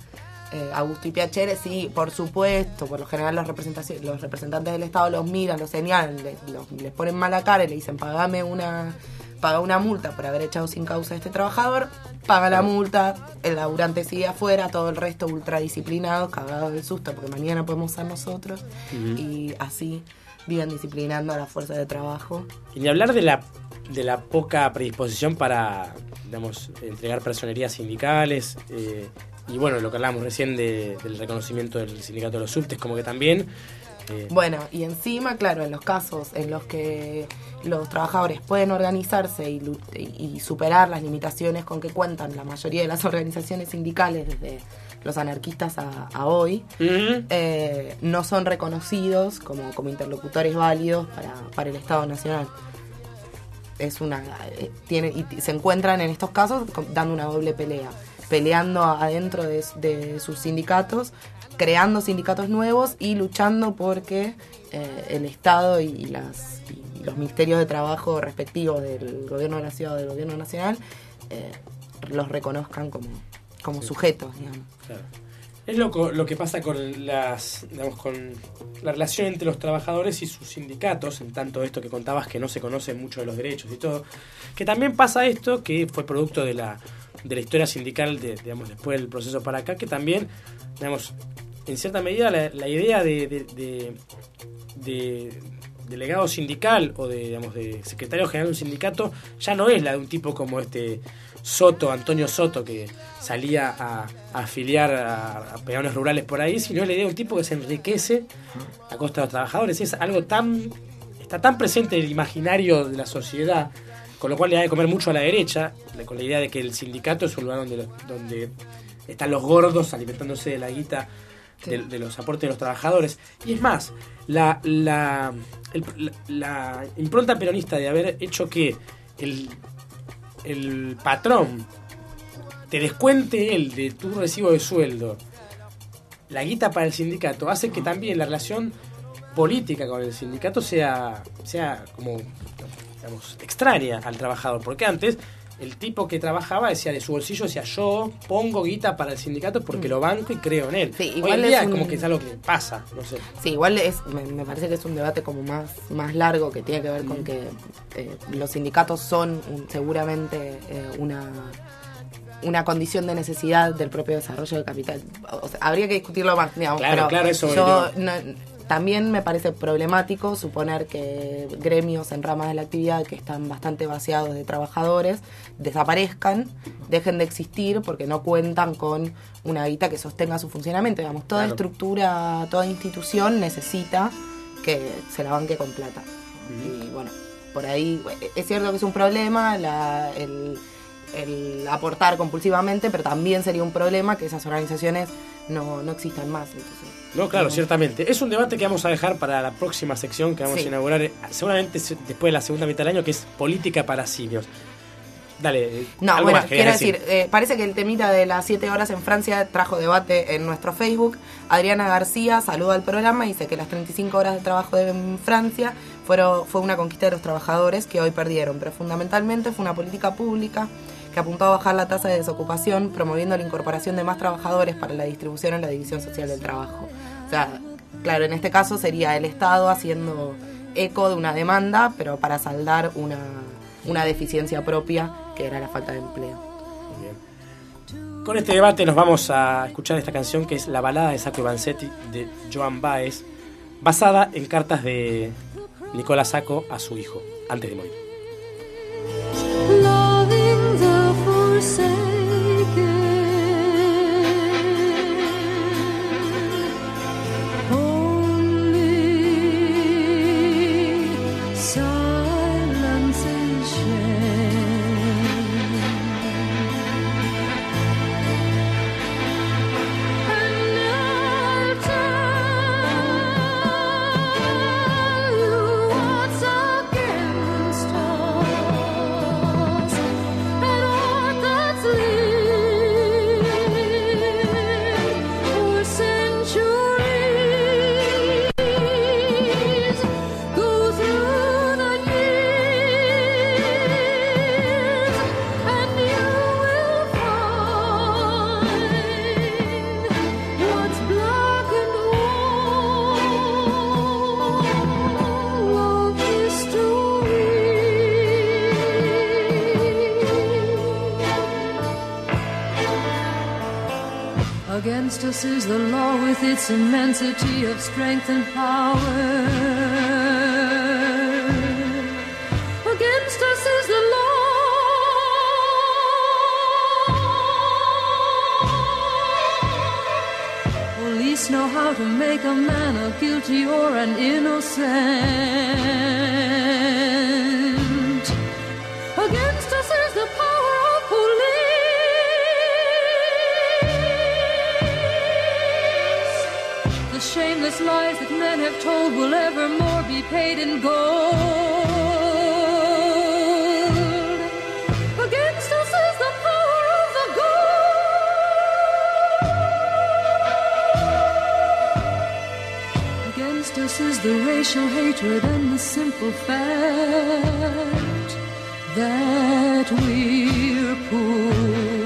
eh, a gusto y piacere. Sí, por supuesto, por lo general los, los representantes del Estado los miran, los señalan, les, los- les ponen mala cara y le dicen, pagame una paga una multa por haber echado sin causa a este trabajador, paga la multa, el laburante sigue afuera, todo el resto ultradisciplinados, cagados del susto, porque mañana podemos ser nosotros, y así viven disciplinando a la fuerza de trabajo. Y ni hablar de la, de la poca predisposición para, digamos, entregar personerías sindicales. eh, y bueno, lo que hablábamos recién de- del reconocimiento del sindicato de los subtes, como que también. eh, Bueno, y encima, claro, en los casos en los que los trabajadores pueden organizarse y, y- superar las limitaciones con que cuentan la mayoría de las organizaciones sindicales, desde los anarquistas a, a hoy, eh, no son reconocidos como, como interlocutores válidos para, para el Estado Nacional. Es una eh, tiene y se encuentran en estos casos dando una doble pelea, peleando adentro de, sus sindicatos, creando sindicatos nuevos y luchando porque eh, el Estado y, las y los ministerios de trabajo respectivos del gobierno de la ciudad o del gobierno nacional eh, los reconozcan como, como sujetos, digamos. Claro. Es lo, co- lo que pasa con las digamos, con la relación entre los trabajadores y sus sindicatos, en tanto esto que contabas que no se conocen mucho de los derechos y todo, que también pasa esto, que fue producto de la, de la historia sindical de, digamos, después del proceso para acá, que también, digamos, en cierta medida la, idea de, de- de- de delegado sindical o de, digamos, de secretario general de un sindicato ya no es la de un tipo como este Soto, Antonio Soto, que salía a, afiliar a, peones rurales por ahí, sino la idea de un tipo que se enriquece a costa de los trabajadores. Es algo tan. está tan presente en el imaginario de la sociedad, con lo cual le da de comer mucho a la derecha, con la idea de que el sindicato es un lugar donde, donde están los gordos alimentándose de la guita de, de los aportes de los trabajadores. Y es más, la, la, el- la- la impronta peronista de haber hecho que el, el patrón te descuente él de tu recibo de sueldo la guita para el sindicato, hace que también la relación política con el sindicato sea, sea como, digamos, extraña al trabajador. Porque antes el tipo que trabajaba decía de su bolsillo, decía yo pongo guita para el sindicato porque lo banco y creo en él. Igual en día es un- como que es algo que pasa, no sé. Sí, igual es, me, me parece que es un debate como más, más largo que tiene que ver con que eh, los sindicatos son un- seguramente eh, una una condición de necesidad del propio desarrollo del capital. O sea, habría que discutirlo más, digamos, Claro, pero claro, eso yo no- también me parece problemático suponer que gremios en ramas de la actividad que están bastante vaciados de trabajadores desaparezcan, dejen de existir porque no cuentan con una guita que sostenga su funcionamiento. Digamos, toda Claro. estructura, toda institución necesita que se la banque con plata. Y bueno, por ahí es cierto que es un problema la- el, el aportar compulsivamente, pero también sería un problema que esas organizaciones no, no existan más. Entonces, No, claro, ciertamente. Es un debate que vamos a dejar para la próxima sección que vamos Sí. a inaugurar, eh, seguramente se- después de la segunda mitad del año, que es política para simios. Dale, eh, No, bueno, quiero decir, eh, parece que el temita de las 7 horas en Francia trajo debate en nuestro Facebook. Adriana García saluda al programa y dice que las 35 horas de trabajo de- en Francia fueron, fue una conquista de los trabajadores que hoy perdieron, pero fundamentalmente fue una política pública que apuntó a bajar la tasa de desocupación, promoviendo la incorporación de más trabajadores para la distribución en la división social del trabajo. O sea, claro, en este caso sería el Estado haciendo eco de una demanda, pero para saldar una, una deficiencia propia que era la falta de empleo. Con este debate nos vamos a escuchar esta canción que es La balada de Sacco Vanzetti de Joan Baez, basada en cartas de Nicolás Sacco a su hijo, antes de morir. Strength and Us is the racial hatred and the simple fact that we're poor.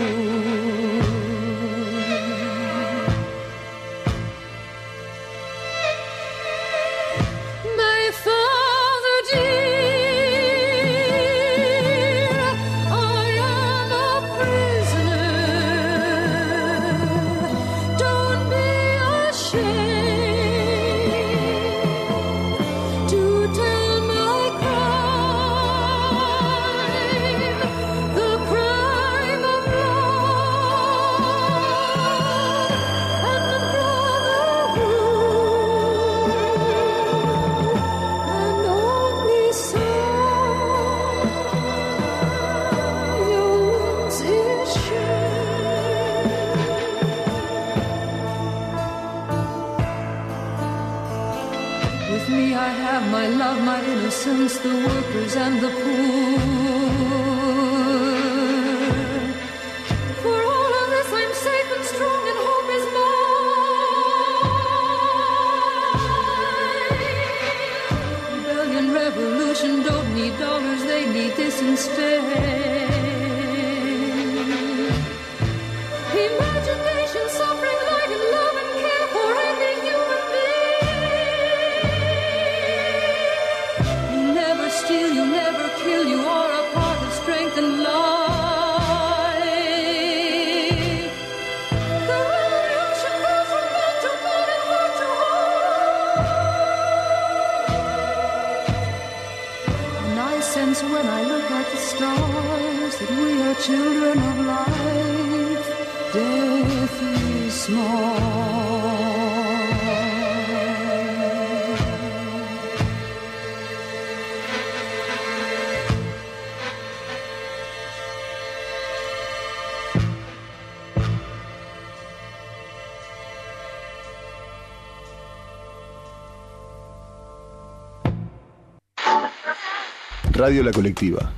Radio La Colectiva.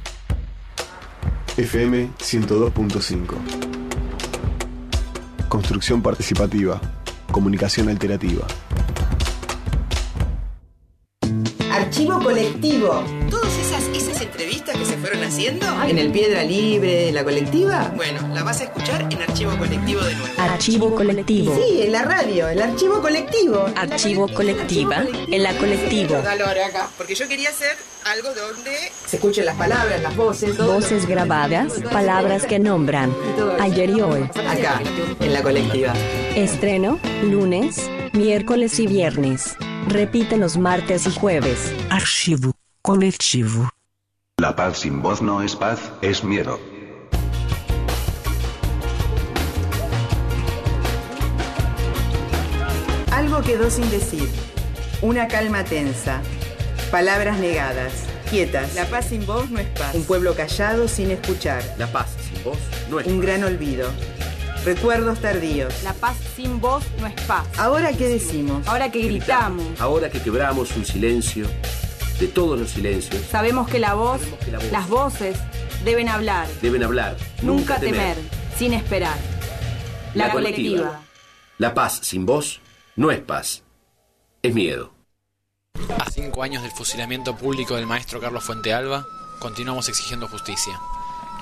FM 102.5. Construcción participativa. Comunicación alternativa. Archivo colectivo. Todas esas, esas entrevistas que se fueron haciendo en el Piedra Libre, en la colectiva, bueno, la vas a escuchar en Archivo Colectivo de nuevo. Archivo colectivo. Sí, en la radio, el archivo colectivo. Archivo colectiva. En la. Calor acá, porque yo quería hacer algo donde se escuchen las palabras, las voces, todo. Voces grabadas, palabras que nombran. Ayer y hoy. Acá, en la colectiva. Estreno, lunes, miércoles y viernes. Repite los martes y jueves. Archivo colectivo. La paz sin voz no es paz, es miedo. Algo quedó sin decir. Una calma tensa. Palabras negadas. Quietas. La paz sin voz no es paz. Un pueblo callado sin escuchar. La paz sin voz no es Un gran olvido. Recuerdos tardíos. La paz sin voz no es paz. Ahora qué decimos. Ahora que gritamos. Ahora que quebramos un silencio, de todos los silencios, Sabemos que la voz, que la voz- las voces deben hablar. deben hablar. Nunca, temer, sin esperar. La, La colectiva. colectiva. La paz sin voz no es paz, es miedo. A cinco años del fusilamiento público del maestro Carlos Fuente Alba, continuamos exigiendo justicia.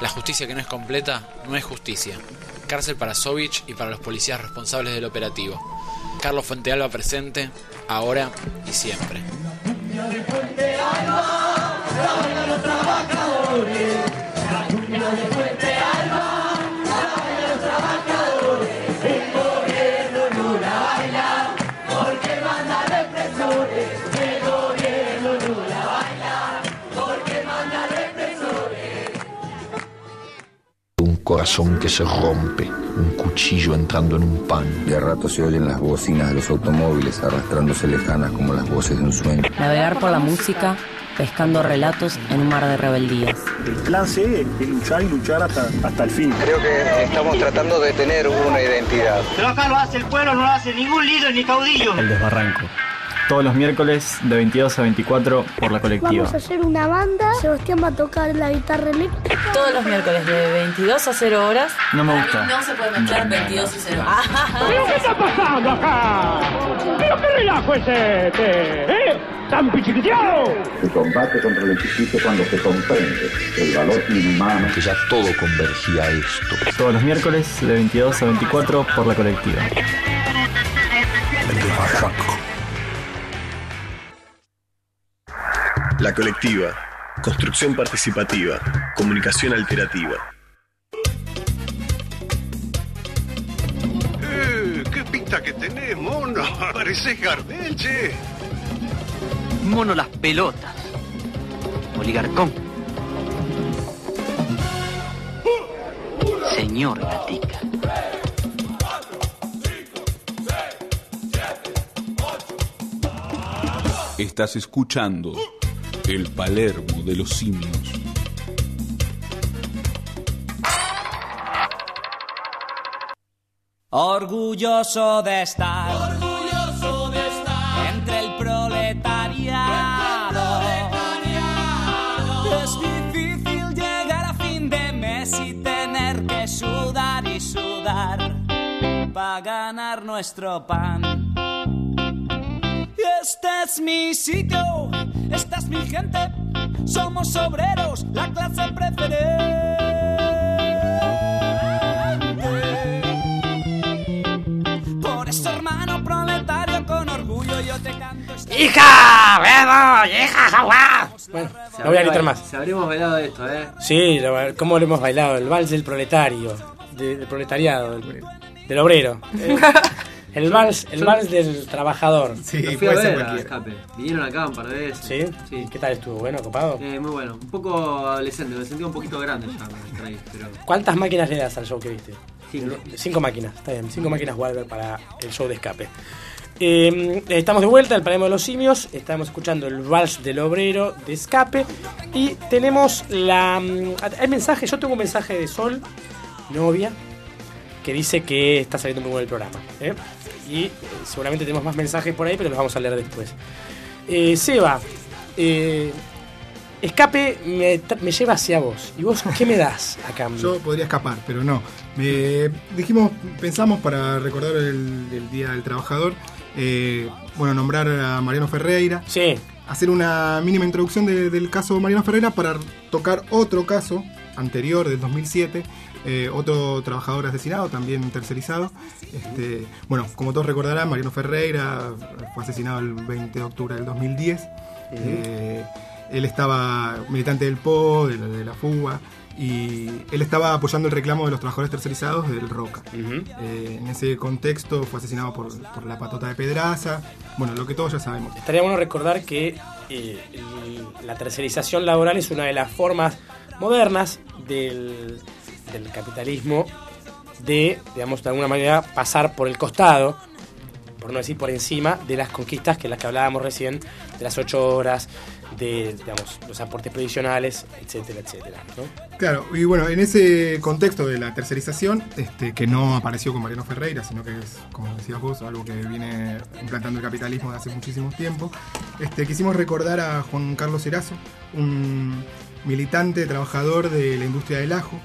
La justicia que no es completa no es justicia. Cárcel para Sovich y para los policías responsables del operativo. Carlos Fuente Alba presente, ahora y siempre. Corazón que se rompe, un cuchillo entrando en un pan. De a rato se oyen las bocinas de los automóviles arrastrándose lejanas como las voces de un sueño. Navegar por la música, pescando relatos en un mar de rebeldías. El plan C es luchar y luchar hasta, hasta el fin. Creo que estamos tratando de tener una identidad. Pero acá lo hace el pueblo, no lo hace ningún líder ni caudillo. El desbarranco. Todos los miércoles de 22 a 24 por la colectiva. Vamos a hacer una banda. Sebastián va a tocar la guitarra eléctrica. Todos los miércoles de 22 a 0 horas. No me gusta. No se puede mezclar 22 y 0 ¿Pero qué está pasando acá? ¿Pero qué relajo es este? ¿Eh? ¿Tan pichiquiteado? Se combate contra el injusticia cuando se comprende el valor inhumano. Que ya todo convergía a esto. Todos los miércoles de 22 a 24 por la colectiva. El desbarranco. La colectiva. Construcción participativa. Comunicación alternativa. Eh, ¿Qué pinta que tenés, mono? Pareces Gardel, che. Mono las pelotas. Oligarcón. Señor Gatica. Estás escuchando el Palermo de los simios. Orgulloso de estar, Orgulloso de estar entre el proletariado. Es difícil llegar a fin de mes y tener que sudar y sudar para ganar nuestro pan. Este es mi sitio, esta es mi gente, Somos obreros, la clase preferente. Por eso, hermano proletario, con orgullo yo te canto. esta- ¡Hija! ¡Vamos! ¡Hija, jaguar! Bueno, Se no voy a gritar más. Se habríamos bailado esto, ¿eh? Sí, lo- cómo lo hemos bailado, el vals del proletario, de- del proletariado, del, del obrero. Eh, el vals, el vals del trabajador. Lo fui a ver a escape. Vinieron acá un par de veces. ¿Sí? Sí. ¿Qué tal estuvo? ¿Bueno, copado? Eh, muy bueno. Un poco adolescente, me sentí un poquito grande ya ahí, pero... ¿Cuántas máquinas le das al show que viste? Cinco. Cinco máquinas, está bien. Cinco máquinas Walber para el show de escape. Eh, estamos de vuelta, el Palermo de los Simios. Estamos escuchando el Vals del Obrero de Escape. Y tenemos la. mm, Hay mensaje, yo tengo un mensaje de Sol, novia, que dice que está saliendo muy bueno el programa. ¿eh? Y eh, seguramente tenemos más mensajes por ahí, pero los vamos a leer después. Eh, Seba, eh, Escape me, me lleva hacia vos. ¿Y vos qué me das a cambio? Yo podría escapar, pero no. Me- dijimos, pensamos para recordar el, el Día del Trabajador, eh, bueno, nombrar a Mariano Ferreira. Sí. Hacer una mínima introducción de- del caso Mariano Ferreira para tocar otro caso anterior del 2007. Eh, otro trabajador asesinado, también tercerizado. Este, bueno, como todos recordarán, Mariano Ferreira fue asesinado el 20 de octubre del 2010. Eh, él estaba militante del PO, de la, de la fuga, y él estaba apoyando el reclamo de los trabajadores tercerizados del Roca. Eh, en ese contexto fue asesinado por, por la patota de Pedraza, bueno, lo que todos ya sabemos. Estaría bueno recordar que eh, la tercerización laboral es una de las formas modernas del, del capitalismo de, digamos, de alguna manera pasar por el costado, por no decir por encima, de las conquistas que las que hablábamos recién, de las ocho horas, de digamos, los aportes previsionales, etcétera, etcétera. Claro, y bueno, en ese contexto de la tercerización, este, que no apareció con Mariano Ferreira, sino que es, como decías vos, algo que viene implantando el capitalismo de hace muchísimo tiempo, este, quisimos recordar a Juan Carlos Erazo, un militante, trabajador de la industria del ajo.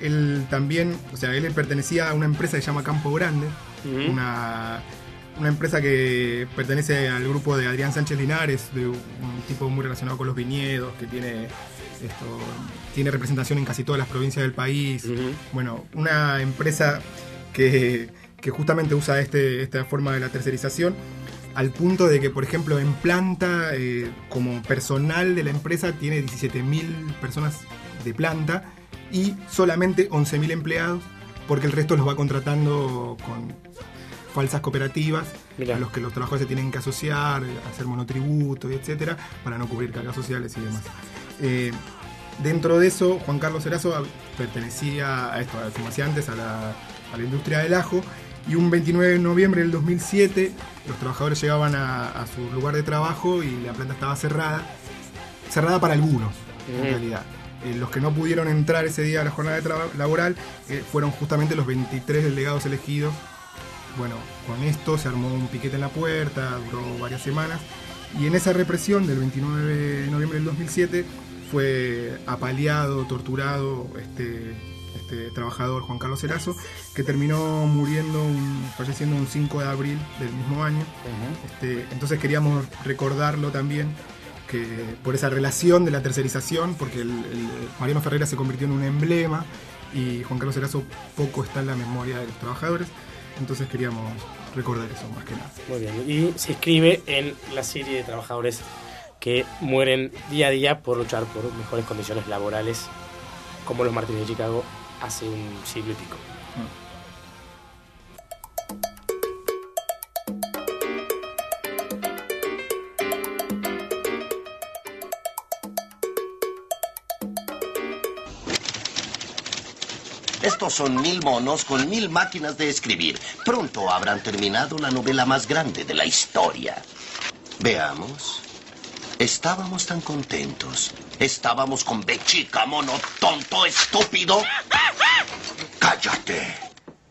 Él también, o sea, él pertenecía a una empresa que se llama Campo Grande, una, una empresa que pertenece al grupo de Adrián Sánchez Linares, de un tipo muy relacionado con los viñedos, que tiene esto, tiene representación en casi todas las provincias del país. Bueno, una empresa que, que justamente usa este, esta forma de la tercerización al punto de que, por ejemplo, en planta, eh, como personal de la empresa, tiene 17.000 personas de planta y solamente 11.000 empleados, porque el resto los va contratando con falsas cooperativas a los que los trabajadores se tienen que asociar, hacer monotributo, y etcétera, para no cubrir cargas sociales y demás. Eh, dentro de eso, Juan Carlos Erazo pertenecía a esto, como decía antes, a la, a la industria del ajo. Y un 29 de noviembre del 2007, los trabajadores llegaban a, a su lugar de trabajo y la planta estaba cerrada. Cerrada para algunos, en realidad. Eh, los que no pudieron entrar ese día a la jornada de laboral eh, fueron justamente los 23 delegados elegidos bueno, con esto se armó un piquete en la puerta, duró varias semanas. Y en esa represión del 29 de noviembre del 2007 fue apaleado, torturado este, este trabajador Juan Carlos Erazo, que terminó muriendo, un- falleciendo un 5 de abril del mismo año. Este, entonces queríamos recordarlo también que por esa relación de la tercerización, porque el, el- Mariano Ferreira se convirtió en un emblema y Juan Carlos Erazo poco está en la memoria de los trabajadores. Entonces queríamos recordar eso más que nada. Muy bien. Y se escribe en la serie de trabajadores que mueren día a día por luchar por mejores condiciones laborales, como los Martínez de Chicago hace un siglo y pico. Estos son mil monos con mil máquinas de escribir. Pronto habrán terminado la novela más grande de la historia. Veamos. Estábamos tan contentos. Estábamos con Bechica, mono tonto, estúpido. Cállate.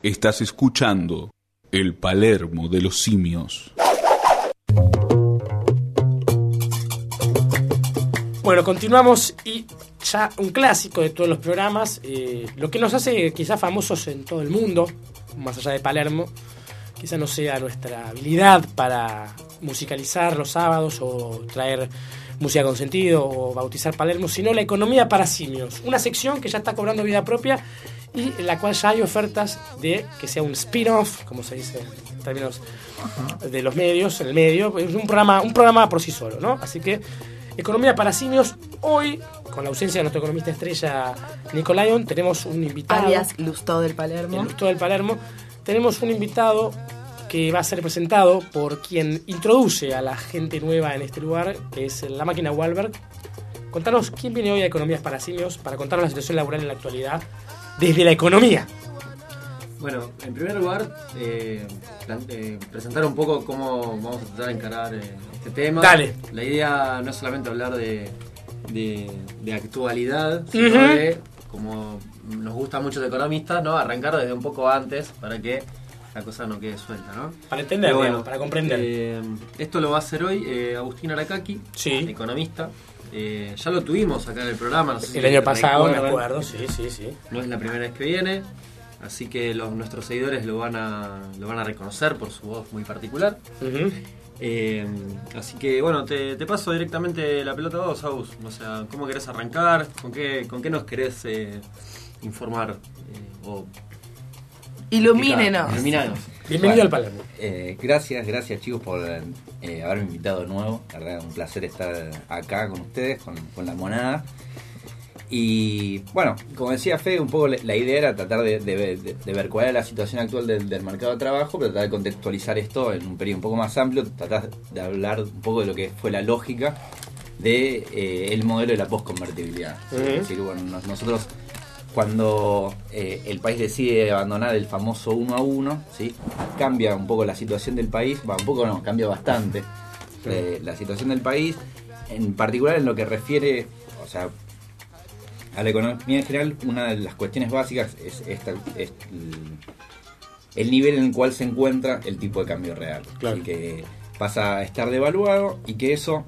Estás escuchando El Palermo de los Simios. Bueno, continuamos y ya un clásico de todos los programas, eh, lo que nos hace quizás famosos en todo el mundo, más allá de Palermo, quizás no sea nuestra habilidad para musicalizar los sábados o traer música con sentido o bautizar Palermo, sino la economía para simios, una sección que ya está cobrando vida propia y en la cual ya hay ofertas de que sea un spin-off, como se dice en términos de los medios, en el medio, es un programa, un programa por sí solo, ¿no? Así que Economía para simios, hoy, con la ausencia de nuestro economista estrella Nico Lyon, tenemos un invitado. Alias Lustó del Palermo. Lustó del Palermo. Tenemos un invitado que va a ser presentado por quien introduce a la gente nueva en este lugar, que es la máquina Wahlberg. Contanos quién viene hoy a Economías para Simios para contarnos la situación laboral en la actualidad desde la economía. Bueno, en primer lugar, eh, eh, presentar un poco cómo vamos a tratar de encarar eh, este tema. Dale. La idea no es solamente hablar de, de, de actualidad, sino de, como nos gusta mucho de economistas, ¿no? arrancar desde un poco antes para que la cosa no quede suelta, ¿no? Para entender, digamos, para comprender. eh, esto lo va a hacer hoy eh, Agustín Aracaki, economista. Eh, ya lo tuvimos acá en el programa. no sé si El año pasado, me acuerdo, sí, sí, sí. No es la primera vez que viene, así que los, nuestros seguidores lo van, a, lo van a reconocer por su voz muy particular. Eh, así que bueno, te, te paso directamente la pelota a vos, Agus. O sea, ¿cómo querés arrancar? ¿Con qué, con qué nos querés eh, informar? Eh, o Ilumínenos. Iluminanos. Bienvenido al Palermo. Eh, gracias, gracias chicos por eh, haberme invitado de nuevo. La verdad, un placer estar acá con ustedes, con, con la monada. Y bueno, como decía Fe, un poco la, idea era tratar de, de- de- de ver cuál era la situación actual del, del mercado de trabajo, pero tratar de contextualizar esto en un periodo un poco más amplio, tratar de hablar un poco de lo que fue la lógica de eh, el modelo de la postconvertibilidad. Ujú. Es decir, bueno, nos- nosotros cuando eh, el país decide abandonar el famoso uno a uno, ¿sí? cambia un poco la situación del país, va un poco no, cambia bastante eh, la situación del país, en particular en lo que refiere, o sea, a la economía en general, una de las cuestiones básicas es, esta, es el, el nivel en el cual se encuentra el tipo de cambio real. Así que pasa a estar devaluado y que eso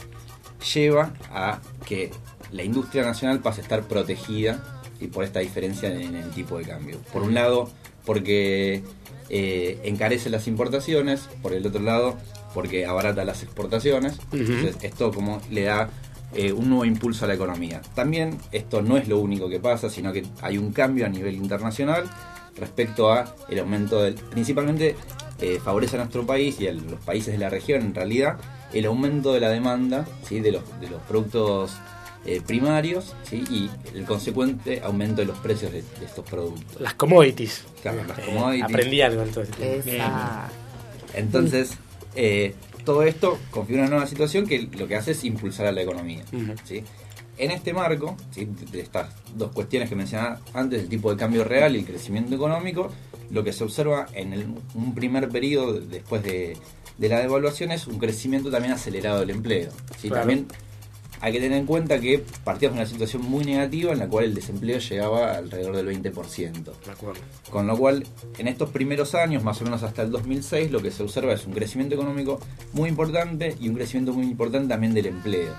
lleva a que la industria nacional pase a estar protegida y por esta diferencia en el tipo de cambio. Por un lado, porque eh, encarece las importaciones, por el otro lado, porque abarata las exportaciones. Entonces, esto como le da eh, un nuevo impulso a la economía. También esto no es lo único que pasa, sino que hay un cambio a nivel internacional respecto a el aumento del, principalmente eh, favorece a nuestro país y a los países de la región en realidad el aumento de la demanda ¿sí? de, los, de los productos eh, primarios ¿sí? y el consecuente aumento de los precios de, de estos productos. Las commodities. Claro, las Eh, commodities. aprendí algo en todo tiempo. Esa. Entonces, eh, todo esto configura una nueva situación que lo que hace es impulsar a la economía. ¿sí? En este marco, ¿sí? de estas dos cuestiones que mencionaba antes, el tipo de cambio real y el crecimiento económico, lo que se observa en el- un primer periodo después de, de la devaluación es un crecimiento también acelerado del empleo. ¿sí? Claro. También hay que tener en cuenta que partíamos de una situación muy negativa en la cual el desempleo llegaba alrededor del 20%. De acuerdo. Con lo cual, en estos primeros años, más o menos hasta el 2006, lo que se observa es un crecimiento económico muy importante y un crecimiento muy importante también del empleo.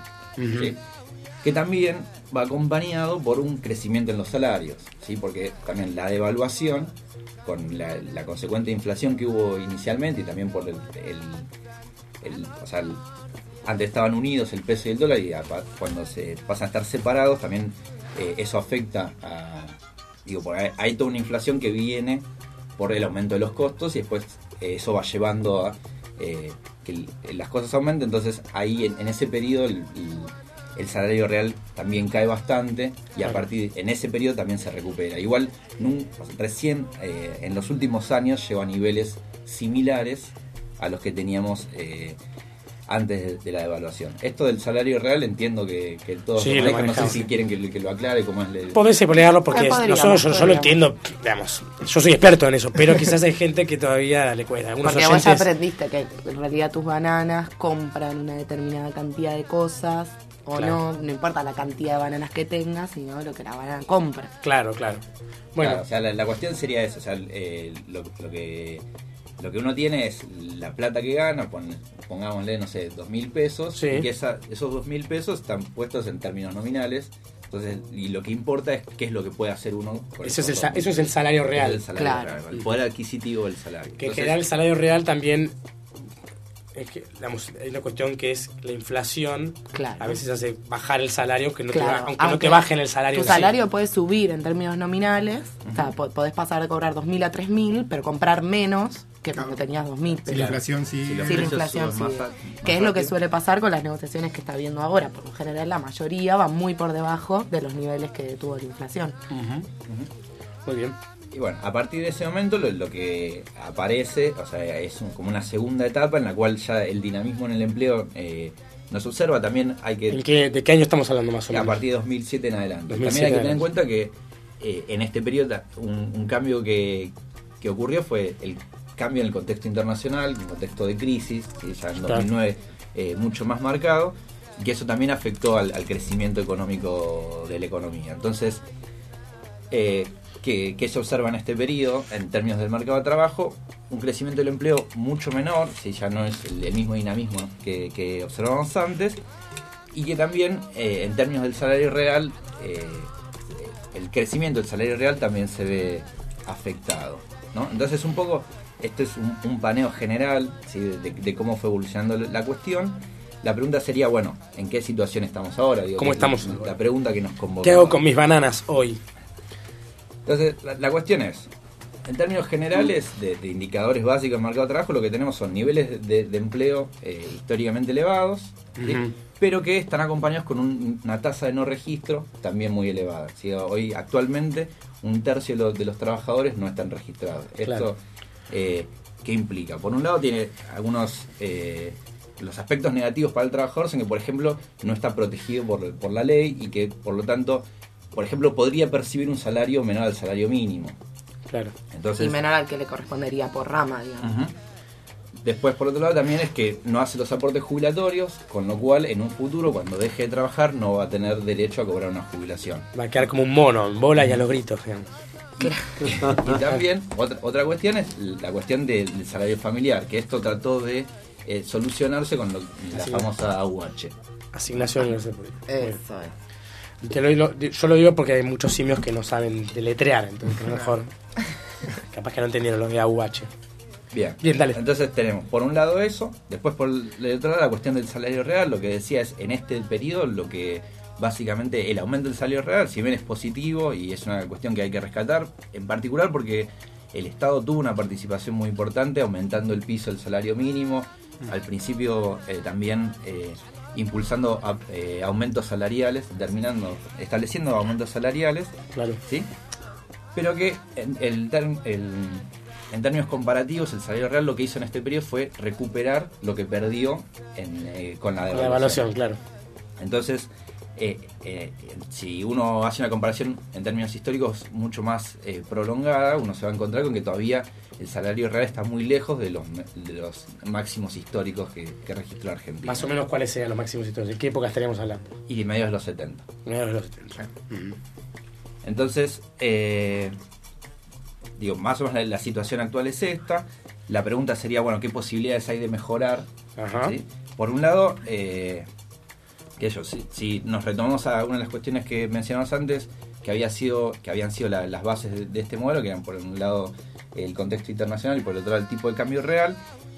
Que también va acompañado por un crecimiento en los salarios, ¿sí? porque también la devaluación, con la, la consecuente inflación que hubo inicialmente y también por el, el- el- o sea, el- antes estaban unidos el peso y el dólar y cuando se pasan a estar separados también eh, eso afecta a digo porque hay, toda una inflación que viene por el aumento de los costos y después eh, eso va llevando a eh, que las cosas aumenten. Entonces ahí en, en ese periodo el, el- el salario real también cae bastante y a partir en ese periodo también se recupera. Igual nun- recién eh, en los últimos años llegó a niveles similares a los que teníamos antes de, de la devaluación. Esto del salario real entiendo que, que todos Sí, lo no sé si quieren que, que lo aclare cómo es el... Podés explicarlo porque Ah, podríamos, nosotros yo, yo lo entiendo, digamos, yo soy experto en eso, pero quizás hay gente que todavía le cuesta. Algunos Porque vos ya oyentes, aprendiste que en realidad tus bananas compran una determinada cantidad de cosas o Claro. no, no importa la cantidad de bananas que tengas, sino lo que la banana compra. Claro, claro. Bueno, Claro, o sea, la, la cuestión sería eso, o sea, eh, lo, lo que lo que uno tiene es la plata que gana, pon- pongámosle, no sé, dos mil pesos, Sí. y que esa- esos dos mil pesos están puestos en términos nominales, entonces, y lo que importa es qué es lo que puede hacer uno con Eso es el sa- 2.000 eso es el salario real. El salario Claro. real, el poder adquisitivo del salario. que en Entonces, general el salario real también es que digamos, hay una cuestión que es la inflación. Claro. A veces hace bajar el salario, que no te Claro, ba- aunque, no aunque te bajen el salario. Tu sí. salario puede subir en términos nominales, o sea, po- podés pasar de cobrar 2.000 a 3.000, pero comprar menos que cuando tenías 2.000. Si la inflación sigue. Si Sí, la inflación más Que es lo que suele pasar con las negociaciones que está viendo ahora. Por lo general, la mayoría va muy por debajo de los niveles que tuvo la inflación. Muy bien. Y bueno, a partir de ese momento lo, lo que aparece, o sea, es un- como una segunda etapa en la cual ya el dinamismo en el empleo eh, nos observa. También hay que... ¿En qué- ¿De qué año estamos hablando más o a menos? partir de 2007 en adelante. 2007 También hay que tener en en cuenta que eh, en este periodo un, un cambio que, que ocurrió fue el cambio en el contexto internacional, en el contexto de crisis, que ya en Claro. 2009 eh, mucho más marcado, y que eso también afectó al, al crecimiento económico de la economía. Entonces, eh, ¿qué, qué se observa en este periodo en términos del mercado de trabajo? Un crecimiento del empleo mucho menor, si ya no es el, el mismo dinamismo que, que observamos antes, y que también eh, en términos del salario real, eh, el crecimiento del salario real también se ve afectado. ¿no? Entonces un poco, esto es un, un paneo general ¿sí? de, de cómo fue evolucionando la cuestión. La pregunta sería, bueno, ¿en qué situación estamos ahora? Digo, ¿Cómo que es estamos La, ahora? la pregunta que nos convoca. ¿Qué hago con mis bananas hoy? Entonces, la, la cuestión es, en términos generales de, de indicadores básicos del mercado de trabajo, lo que tenemos son niveles de, de empleo eh, históricamente elevados, pero que están acompañados con un- una tasa de no registro también muy elevada. ¿sí? Hoy, actualmente, un tercio de los, de los trabajadores no están registrados. Claro. Esto, eh, ¿qué implica? Por un lado, tiene algunos... eh, los aspectos negativos para el trabajador son que, por ejemplo, no está protegido por, por la ley y que, por lo tanto, por ejemplo, podría percibir un salario menor al salario mínimo. Claro. Entonces, y menor al que le correspondería por rama, digamos. Después, por otro lado, también es que no hace los aportes jubilatorios, con lo cual, en un futuro, cuando deje de trabajar, no va a tener derecho a cobrar una jubilación. Va a quedar como un mono, en bola y a los gritos. digamos. Y también, otra, otra cuestión es la cuestión del, del salario familiar, que esto trató de eh, solucionarse con lo- la Así. famosa AUH. Asignación universal. Eso es. Te lo- yo lo digo porque hay muchos simios que no saben deletrear, entonces a lo mejor capaz que no entendieron lo de AUH. Bien. Bien, dale. Entonces tenemos por un lado eso, después por el otro lado la cuestión del salario real, lo que decía es en este periodo lo que básicamente el aumento del salario real, si bien es positivo y es una cuestión que hay que rescatar, en particular porque el Estado tuvo una participación muy importante aumentando el piso del salario mínimo, al principio eh, también eh, impulsando a- eh, aumentos salariales, terminando, estableciendo aumentos salariales, Claro. ¿sí? pero que en, el en términos comparativos el salario real lo que hizo en este periodo fue recuperar lo que perdió en, eh, con la devaluación. evaluación, claro. Entonces, eh, eh, si uno hace una comparación en términos históricos mucho más prolongada, uno se va a encontrar con que todavía el salario real está muy lejos de los, de los máximos históricos que, que registró Argentina. Más o menos cuáles serían los máximos históricos. ¿De qué época estaríamos hablando? Y de mediados de los 70. Mediados de los 70. Entonces, eh, digo, más o menos la, la situación actual es esta. La pregunta sería, bueno, ¿qué posibilidades hay de mejorar? Ajá. ¿Sí? Por un lado, eh, que yo, si, si nos retomamos a una de las cuestiones que mencionamos antes, que había sido, que habían sido la- las bases de, de este modelo, que eran por un lado el contexto internacional y por otro lado el tipo de cambio real,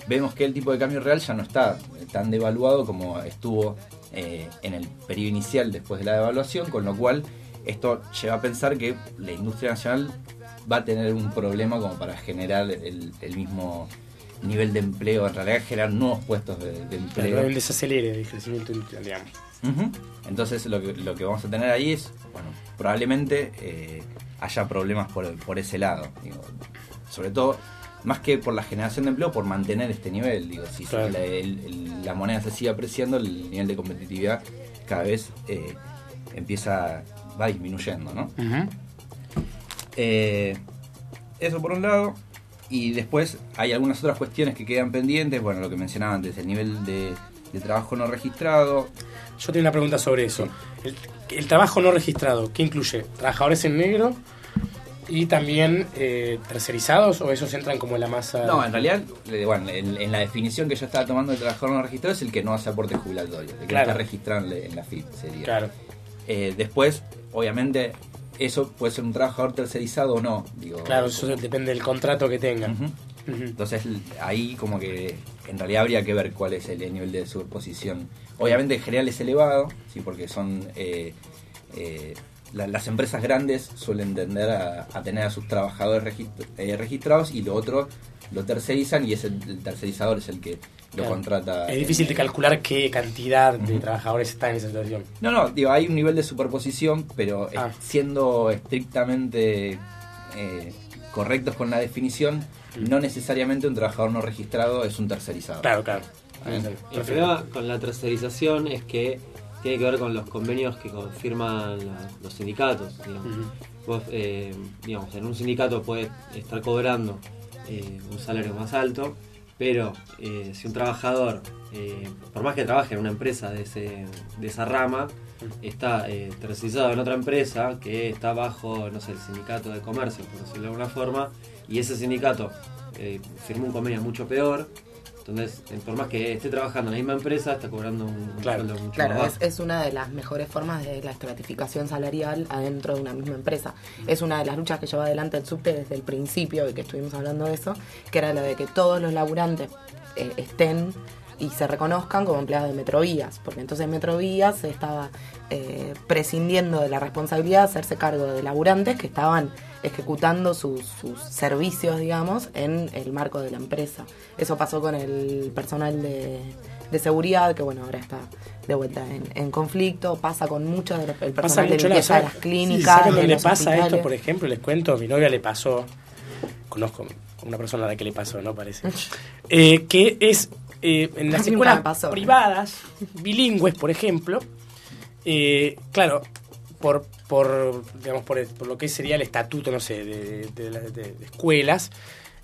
vemos que el tipo de cambio real ya no está tan devaluado como estuvo eh, en el periodo inicial después de la devaluación, con lo cual esto lleva a pensar que la industria nacional va a tener un problema como para generar el, el mismo nivel de empleo, en realidad generar nuevos puestos de, de empleo. Un desacelere el crecimiento industrial, digamos. Entonces lo que, lo que vamos a tener ahí es, bueno, probablemente eh, haya problemas por, por ese lado. digo. Sobre todo, más que por la generación de empleo, por mantener este nivel. Digo, si Claro. la, el- el- la moneda se sigue apreciando, el nivel de competitividad cada vez eh, empieza, va disminuyendo, ¿no? Eh, eso por un lado. Y después hay algunas otras cuestiones que quedan pendientes. Bueno, lo que mencionaba antes, el nivel de, de trabajo no registrado. Yo tengo una pregunta sobre eso. El, el trabajo no registrado, ¿qué incluye? ¿Trabajadores en negro y también eh, tercerizados o esos entran como en la masa? No, en realidad, bueno, en, en la definición que yo estaba tomando de trabajador no registrado es el que no hace aporte jubilatorio, el que Claro. no está registrado en la- FIP, sería. Claro. Eh, después, obviamente, eso puede ser un trabajador tercerizado o no. Digo, Claro, eso depende del contrato que tengan. Entonces ahí como que en realidad habría que ver cuál es el nivel de superposición. Obviamente en general es elevado, sí, porque son eh, eh, la- las empresas grandes suelen tender a, a tener a sus trabajadores eh, registrados y lo otro lo tercerizan y es el, el tercerizador es el que lo Claro. contrata. Es en- difícil de calcular qué cantidad de trabajadores está en esa situación. No, no, digo, hay un nivel de superposición, pero Ah. siendo estrictamente eh, correctos con la definición, no necesariamente un trabajador no registrado es un tercerizador. Claro, claro. El problema con la tercerización es que tiene que ver con los convenios que confirman la- los sindicatos. Digamos. Vos, eh, digamos, en un sindicato puede estar cobrando eh, un salario más alto, pero eh, si un trabajador, eh, por más que trabaje en una empresa de, ese, de esa rama, está tercerizado en otra empresa que está bajo, no sé, el sindicato de comercio, por decirlo de alguna forma, y ese sindicato firmó un convenio mucho peor, entonces, por más que esté trabajando en la misma empresa, está cobrando un, un sueldo mucho Claro, más es, bajo. es una de las mejores formas de la estratificación salarial adentro de una misma empresa. Es una de las luchas que lleva adelante el subte desde el principio, y que estuvimos hablando de eso, que era la de que todos los laburantes eh, estén y se reconozcan como empleados de Metrovías, porque entonces Metrovías se estaba eh, prescindiendo de la responsabilidad de hacerse cargo de laburantes que estaban ejecutando sus, sus servicios, digamos, en el marco de la empresa. Eso pasó con el personal de, de seguridad, que bueno, ahora está de vuelta en, en conflicto, pasa con mucho del el Pasa personal de la de las clínicas. Sí, ¿sabes de le pasa esto, hospitales? por ejemplo? Les cuento, a mi novia le pasó, conozco una persona a la que le pasó, ¿no? Parece. Eh, que es eh, en las escuelas pasó. privadas, bilingües, por ejemplo, eh, claro, por, por, digamos, por, por lo que sería el estatuto, no sé, de, de- escuelas,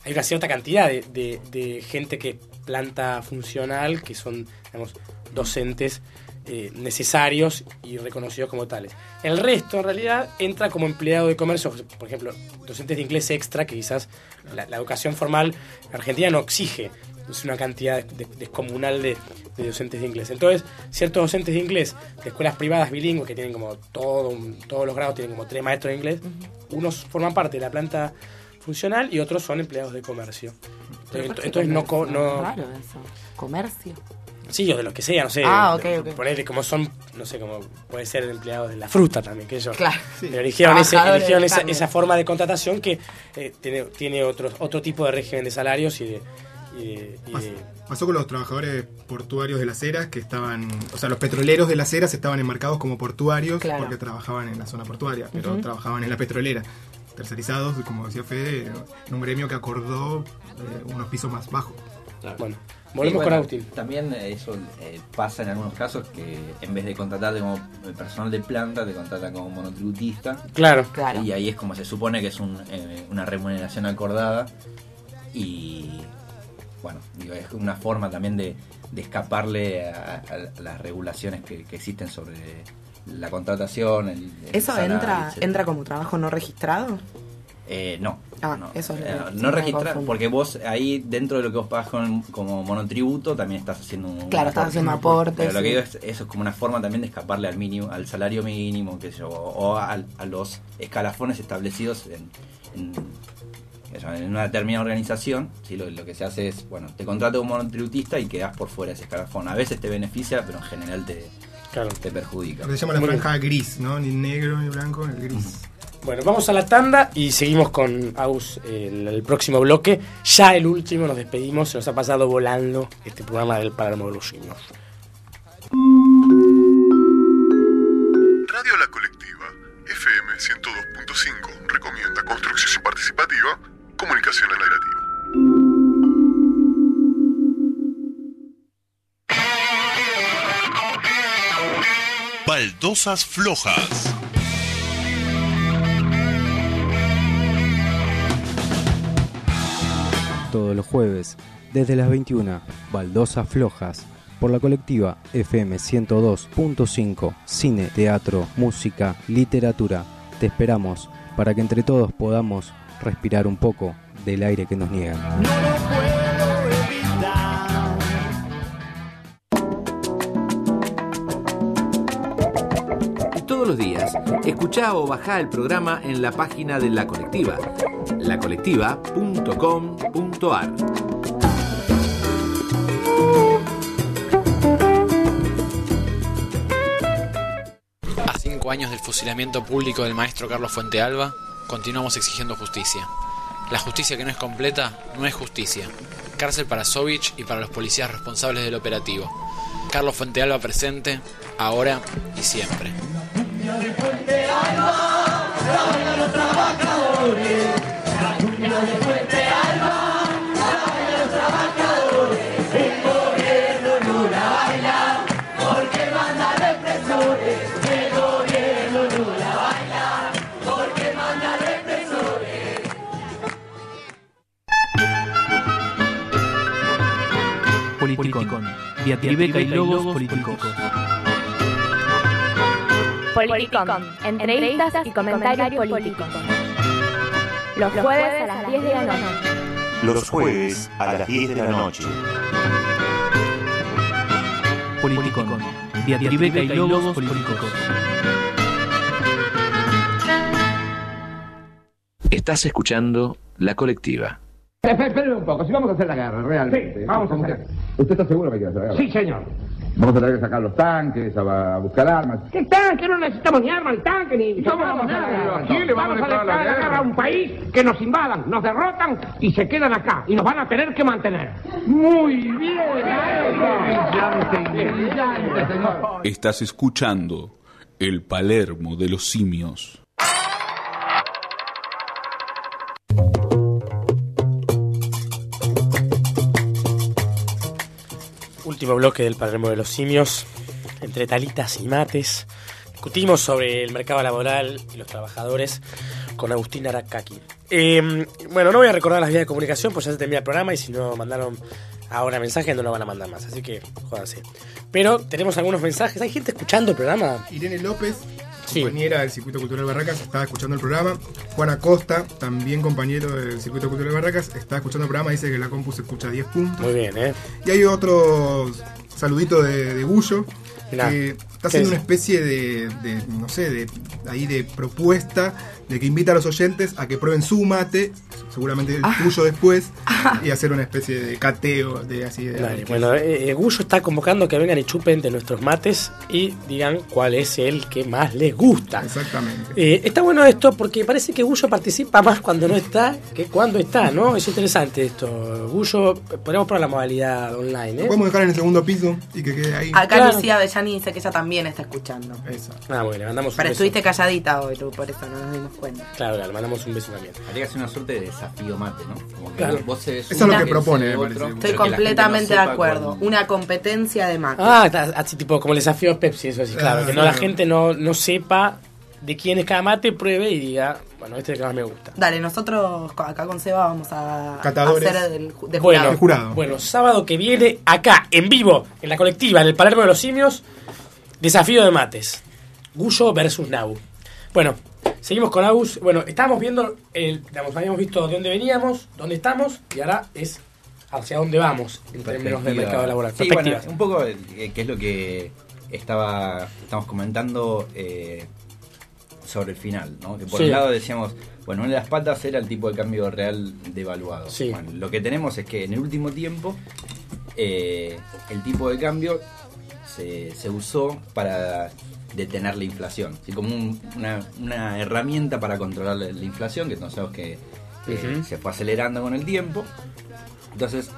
hay una cierta cantidad de, gente que planta funcional, que son, digamos, docentes eh, necesarios y reconocidos como tales. El resto, en realidad, entra como empleado de comercio, por ejemplo, docentes de inglés extra, que quizás la, la educación formal argentina no exige. Es una cantidad de- descomunal de, de docentes de inglés. Entonces, ciertos docentes de inglés de escuelas privadas bilingües que tienen como todo un- todos los grados, tienen como tres maestros de inglés, unos forman parte de la planta funcional y otros son empleados de comercio. Entonces, entonces no, co- no, Raro eso. Comercio. Sí, o de los que sea, no sé. Ah, ok, ok. Ponele como son, no sé, como puede ser empleados de la fruta también, que ellos. Claro. Pero eligieron, ese- esa, esa forma de contratación que eh, tiene, tiene otros, otro tipo de régimen de salarios y de. Y y Pasó con los trabajadores portuarios de las eras que estaban, o sea, los petroleros de las eras estaban enmarcados como portuarios Claro. porque trabajaban en la zona portuaria, pero trabajaban en la petrolera, tercerizados, como decía Fede, en un gremio que acordó eh, unos pisos más bajos. Bueno, volvemos bueno, con Agustín. También eso eh, pasa en algunos casos que en vez de contratarte como personal de planta, te contratan como monotributista. Claro. Claro. Y ahí es como se supone que es un, eh, una remuneración acordada. Y bueno, digo, es una forma también de, de escaparle a, a las regulaciones que, que existen sobre la contratación. el- el ¿Eso entra, entra como trabajo no registrado? Eh, no. Ah, no. eso es Eh, que- no registrar, porque vos ahí dentro de lo que vos pagas con- como monotributo también estás haciendo un Claro, estás haciendo aportes, Pero lo que digo es, eso es como una forma también de escaparle al mínimo, al salario mínimo, qué sé yo, o al- a, los escalafones establecidos en, en, eso, en una determinada organización. ¿sí? Lo, lo que se hace es, bueno, te contrato como monotributista y quedas por fuera de ese escalafón. A veces te beneficia, pero en general te, te perjudica. Lo que se llama la Muy franja gris, ¿no? Ni negro ni blanco, el gris. Bueno, vamos a la tanda y seguimos con Agus el, el próximo bloque. Ya el último, nos despedimos. Se nos ha pasado volando este programa del Palermo de los. Radio La Colectiva, FM 102.5, recomienda construcción participativa, comunicación alternativa. Baldosas flojas. Todos los jueves, desde las 21, Baldosas Flojas, por la colectiva FM 102.5, cine, teatro, música, literatura. Te esperamos para que entre todos podamos respirar un poco del aire que nos niegan. No lo puedo evitar. Todos los días, escuchá o bajá el programa en la página de La Colectiva, lacolectiva.com.ar. A cinco años del fusilamiento público del maestro Carlos Fuentealba, continuamos exigiendo justicia. La justicia que no es completa no es justicia. Cárcel para Sovich y para los policías responsables del operativo. Carlos Fuentealba presente, ahora y siempre. Porque Politicón. Diatribeca y logos políticos. Politicom, entrevistas y comentarios políticos. Los jueves a las 10 de la noche. Los jueves a las 10 de la noche. Politicón. Diatribeca y logos políticos. Estás escuchando La Colectiva. Esperen un poco, si vamos a hacer la guerra, realmente. Sí, vamos a ¿Cómo hacer. ¿Usted está seguro que quiere hacer la guerra? Sí, señor. Vamos a tener que sacar los tanques, a, a buscar armas. ¿Qué tanque? No necesitamos ni armas ni tanque ni ¿Cómo vamos a nada. hacer la guerra? ¿Quién le va a vamos a declarar la guerra a un país que nos invadan, nos derrotan y se quedan acá y nos van a tener que mantener. Muy bien. Brillante, brillante, señor. Estás escuchando El Palermo de los Simios. Último bloque del Palermo de los Simios. Entre talitas y mates. Discutimos sobre el mercado laboral y los trabajadores con Agustín Aracaki. Eh, bueno, no voy a recordar las vías de comunicación, pues ya se termina el programa y si no mandaron ahora mensajes no lo van a mandar más. Así que jódanse. Pero tenemos algunos mensajes. ¿Hay gente escuchando el programa? Irene López, Sí. compañera del Circuito Cultural Barracas, está escuchando el programa. Juan Acosta, también compañero del Circuito Cultural Barracas, está escuchando el programa. Dice que la compu se escucha a 10 puntos. Muy bien, ¿eh? Y hay otro saludito de, de Bullo, que está ¿qué haciendo una especie de, de, no sé, de ahí de propuesta de que invita a los oyentes a que prueben su mate, seguramente el tuyo después, y hacer una especie de cateo de así de. Dale, bueno, eh, eh, Gullo está convocando que vengan y chupen de nuestros mates y digan cuál es el que más les gusta. Exactamente. Eh, está bueno esto porque parece que Gullo participa más cuando no está que cuando está, ¿no? Es interesante esto. Gullo, ponemos para la modalidad online, Lo ¿eh? podemos dejar en el segundo piso y que quede ahí. Acá Claro. Lucía Bellani dice que ella también está escuchando. Ah, bueno, le mandamos un Pero beso. estuviste calladita hoy, tú, por eso no nos dimos cuenta. Claro, le mandamos un beso también. Habría que hacer una suerte de desafío mate, ¿no? Como que Claro. vos, se Eso es lo que propone, me parece. pero Estoy que la gente no completamente de sepa acuerdo. cuál- Una competencia de mate. Ah, está- así tipo como el desafío a Pepsi, eso sí, claro. Ah, que no la claro. gente no, no sepa de quién es cada mate, pruebe y diga, bueno, este es el que más me gusta. Dale, nosotros co- acá con Seba vamos a Catadores. hacer el ju- de bueno, jurado. bueno, sábado que viene, acá, en vivo, en la colectiva, en el Palermo de los Simios, desafío de mates. Gullo versus Nau. Bueno, seguimos con Agus. Bueno, estábamos viendo, el, digamos, habíamos visto de dónde veníamos, dónde estamos, y ahora es hacia dónde vamos en términos de Perspectiva. mercado laboral. Sí, bueno, un poco eh, que es lo que estaba estamos comentando eh, sobre el final, ¿no? Que por Sí. un lado decíamos, bueno, una de las patas era el tipo de cambio real devaluado. Sí. Bueno, lo que tenemos es que en el último tiempo eh, el tipo de cambio se, se usó para detener la inflación, ¿sí? como un- una, una herramienta para controlar la, la inflación, que no sabemos que eh, Ujú. se fue acelerando con el tiempo. Entonces,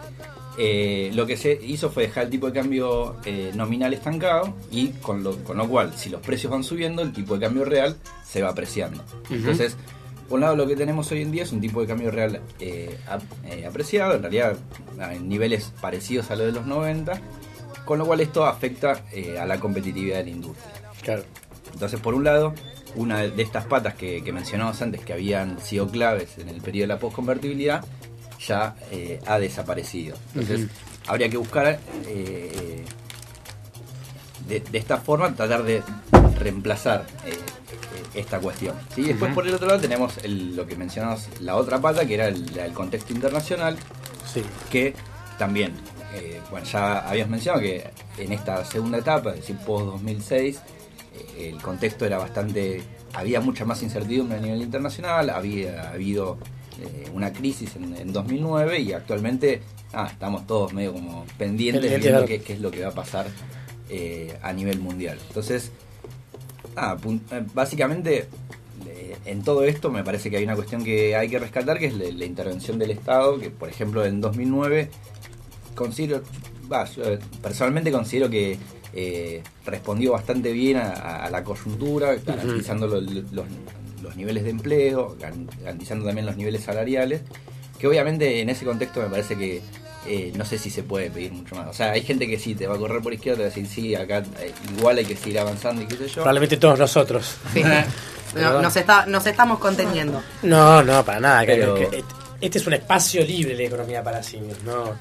eh, lo que se hizo fue dejar el tipo de cambio eh, nominal estancado y con lo, con lo cual, si los precios van subiendo, el tipo de cambio real se va apreciando. Ujú. Entonces, por un lado, lo que tenemos hoy en día es un tipo de cambio real eh, ap- eh, apreciado, en realidad en niveles parecidos a los de los 90, con lo cual esto afecta eh, a la competitividad de la industria. Claro. Entonces, por un lado, una de estas patas que, que mencionamos antes, que habían sido claves en el periodo de la postconvertibilidad, ya eh, ha desaparecido. Entonces, habría que buscar eh, de, de esta forma, tratar de reemplazar esta cuestión. ¿sí? Después, por el otro lado, tenemos el- lo que mencionamos, la otra pata, que era el, el contexto internacional, Sí. que también, eh, bueno, ya habías mencionado que en esta segunda etapa, es decir, post-2006, eh, el contexto era bastante, había mucha más incertidumbre a nivel internacional, había habido eh, una crisis en, en 2009 y actualmente ah, estamos todos medio como pendientes Pendientes, viendo qué, qué es lo que va a pasar a nivel mundial. Entonces, Ah, básicamente, en todo esto me parece que hay una cuestión que hay que rescatar, que es la, la intervención del Estado, que por ejemplo en 2009 considero, va, yo, eh, personalmente considero que eh, respondió bastante bien a, la coyuntura, garantizando lo- lo- los, los niveles de empleo, garan- garantizando también los niveles salariales, que obviamente en ese contexto me parece que eh, no sé si se puede pedir mucho más. O sea, hay gente que sí te va a correr por izquierda y va a decir, sí, acá eh, igual hay que seguir avanzando y qué sé yo. Probablemente todos nosotros. Sí. No, nos, está, nos estamos conteniendo. No, no, para nada. Pero- que- este es un espacio libre de economía para simios, no,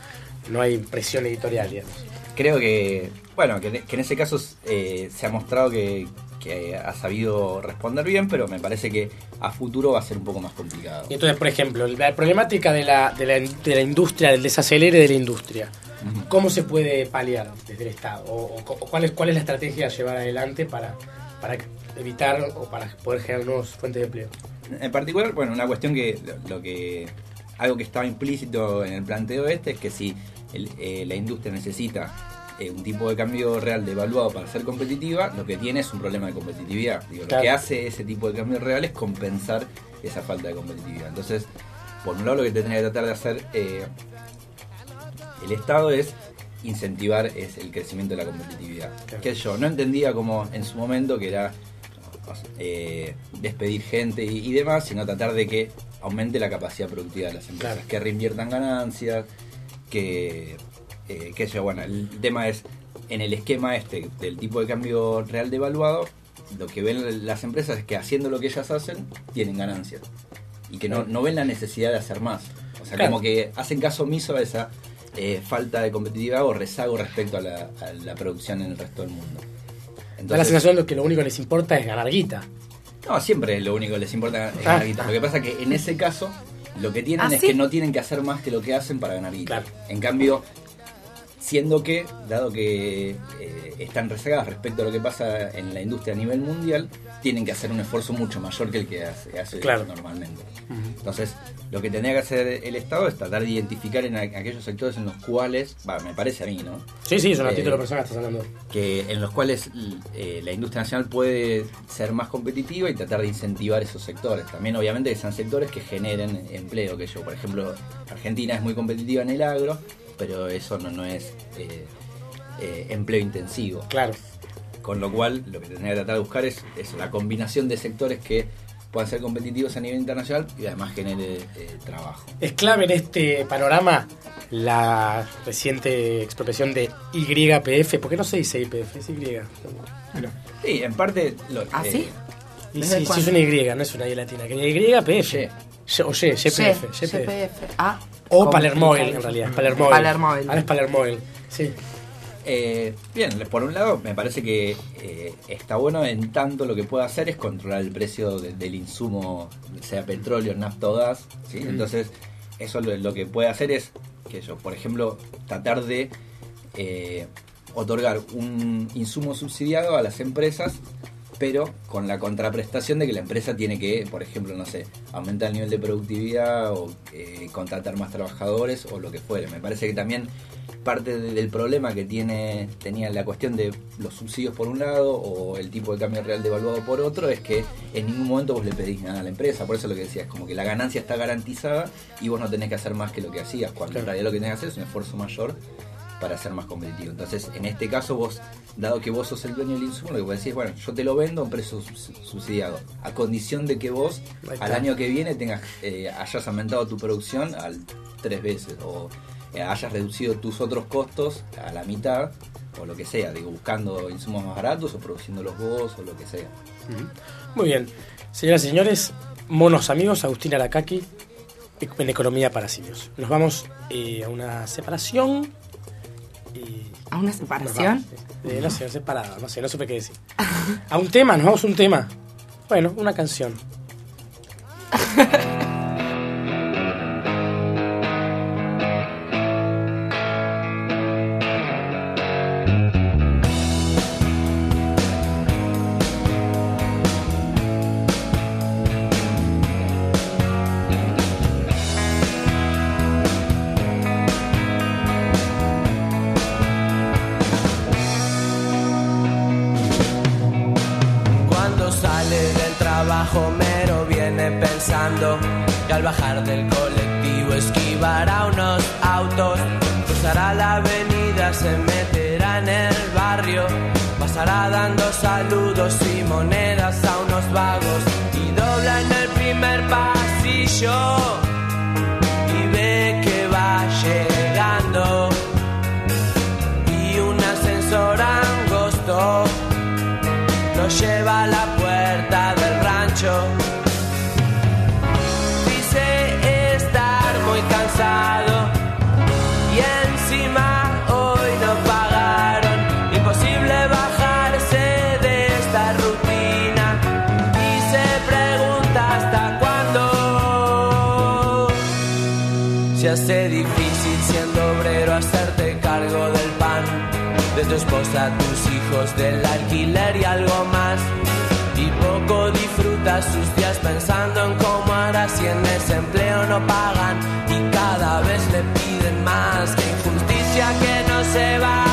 no hay presión editorial, digamos. creo que, bueno, que, que en ese caso eh, se ha mostrado que, que ha sabido responder bien, pero me parece que a futuro va a ser un poco más complicado. Y entonces, por ejemplo, la problemática de la, de la, de la industria, del desacelere de la industria, ¿cómo se puede paliar desde el Estado? ¿O, o- o cuál, es, cuál es la estrategia a llevar adelante para, para evitar o para poder generar nuevas fuentes de empleo? En particular, bueno, una cuestión que lo, lo que algo que estaba implícito en el planteo este es que si el- eh, la industria necesita eh, un tipo de cambio real devaluado para ser competitiva, lo que tiene es un problema de competitividad. Digo, Claro. Lo que hace ese tipo de cambio real es compensar esa falta de competitividad. Entonces, por un lado, lo que tendría que tratar de hacer eh, el Estado es incentivar es el crecimiento de la competitividad. Que yo no entendía como en su momento que era eh, despedir gente y, y demás, sino tratar de que aumente la capacidad productiva de las empresas, que reinviertan ganancias, que, eh, que yo, bueno, el tema es en el esquema este del tipo de cambio real devaluado, lo que ven las empresas es que haciendo lo que ellas hacen, tienen ganancias. Y que no, no ven la necesidad de hacer más. O sea, Claro. como que hacen caso omiso a esa eh, falta de competitividad o rezago respecto a la, a la producción en el resto del mundo. Da la sensación de que lo único que les importa es ganar guita. No, siempre lo único que les importa es Ah. ganar guita. Lo que pasa es que en ese caso, lo que tienen ¿Ah, es sí? que no tienen que hacer más que lo que hacen para ganar guita. En cambio, siendo que, dado que eh, están rezagadas respecto a lo que pasa en la industria a nivel mundial, tienen que hacer un esfuerzo mucho mayor que el que hace, hace Claro. normalmente. Entonces, lo que tendría que hacer el Estado es tratar de identificar en a- aquellos sectores en los cuales, va, me parece a mí, ¿no? Sí, sí, una Eh, título personal estás hablando. que en los cuales eh, la industria nacional puede ser más competitiva y tratar de incentivar esos sectores. También obviamente que sean sectores que generen empleo, que yo, por ejemplo, Argentina es muy competitiva en el agro, pero eso no, no es eh, eh, empleo intensivo. Claro. Con lo cual, lo que tendría que tratar de buscar es, es la combinación de sectores que puedan ser competitivos a nivel internacional y además genere eh, trabajo. Es clave en este panorama la reciente expropiación de YPF. ¿Por qué no se dice YPF? Es Y. Bueno. Sí, en parte... Lo, ¿Ah, eh, sí? Y ¿Desde sí, sí es una Y, no es una Y latina. Que YPF. Y, o Y, YPF. YPF. Ah, O Palermoil, en realidad. Palermoil. Palermoil. Ahora es Palermoil. Sí. Eh, bien, por un lado me parece que eh, está bueno en tanto lo que puede hacer es controlar el precio de- del insumo, sea petróleo, nafta o gas. ¿sí? Mm. Entonces, eso lo, lo que puede hacer es que yo, por ejemplo, tratar de eh, otorgar un insumo subsidiado a las empresas, pero con la contraprestación de que la empresa tiene que, por ejemplo, no sé, aumentar el nivel de productividad o eh, contratar más trabajadores o lo que fuere. Me parece que también parte de- del problema que tiene tenía la cuestión de los subsidios por un lado o el tipo de cambio real devaluado por otro es que en ningún momento vos le pedís nada a la empresa por eso lo que decía es como que la ganancia está garantizada y vos no tenés que hacer más que lo que hacías cuando en realidad lo que tenés que hacer es un esfuerzo mayor para ser más competitivo entonces en este caso vos dado que vos sos el dueño del insumo lo que es bueno yo te lo vendo a un precio subs- subsidiado a condición de que vos al año que viene tengas eh, hayas aumentado tu producción al tres veces o eh, hayas reducido tus otros costos a la mitad o lo que sea, digo, buscando insumos más baratos o produciéndolos vos o lo que sea. Muy bien. Señoras y señores, monos amigos, Agustín Aracaki en Economía para Simios. Nos vamos eh, a una separación. Y ¿A una separación? vamos. Eh, no sé, separada, no sé, no supe qué decir. A un tema, nos vamos a un tema. Bueno, una canción. al bajar del colectivo esquivará unos autos, cruzará la avenida, se meterá en el barrio, pasará dando saludos y monedas a unos vagos. Y dobla en el primer pasillo y ve que va llegando. Y un ascensor angosto lo lleva a la rancho. Dice estar muy cansado y encima hoy no pagaron. Imposible bajarse de esta rutina y se pregunta hasta cuándo. Se hace difícil siendo obrero hacerte cargo del pan de tu esposa, tus hijos, del alquiler y algo más. Sus días pensando en cómo hará si en ese empleo no pagan y cada vez le piden más. Injusticia que no se valore,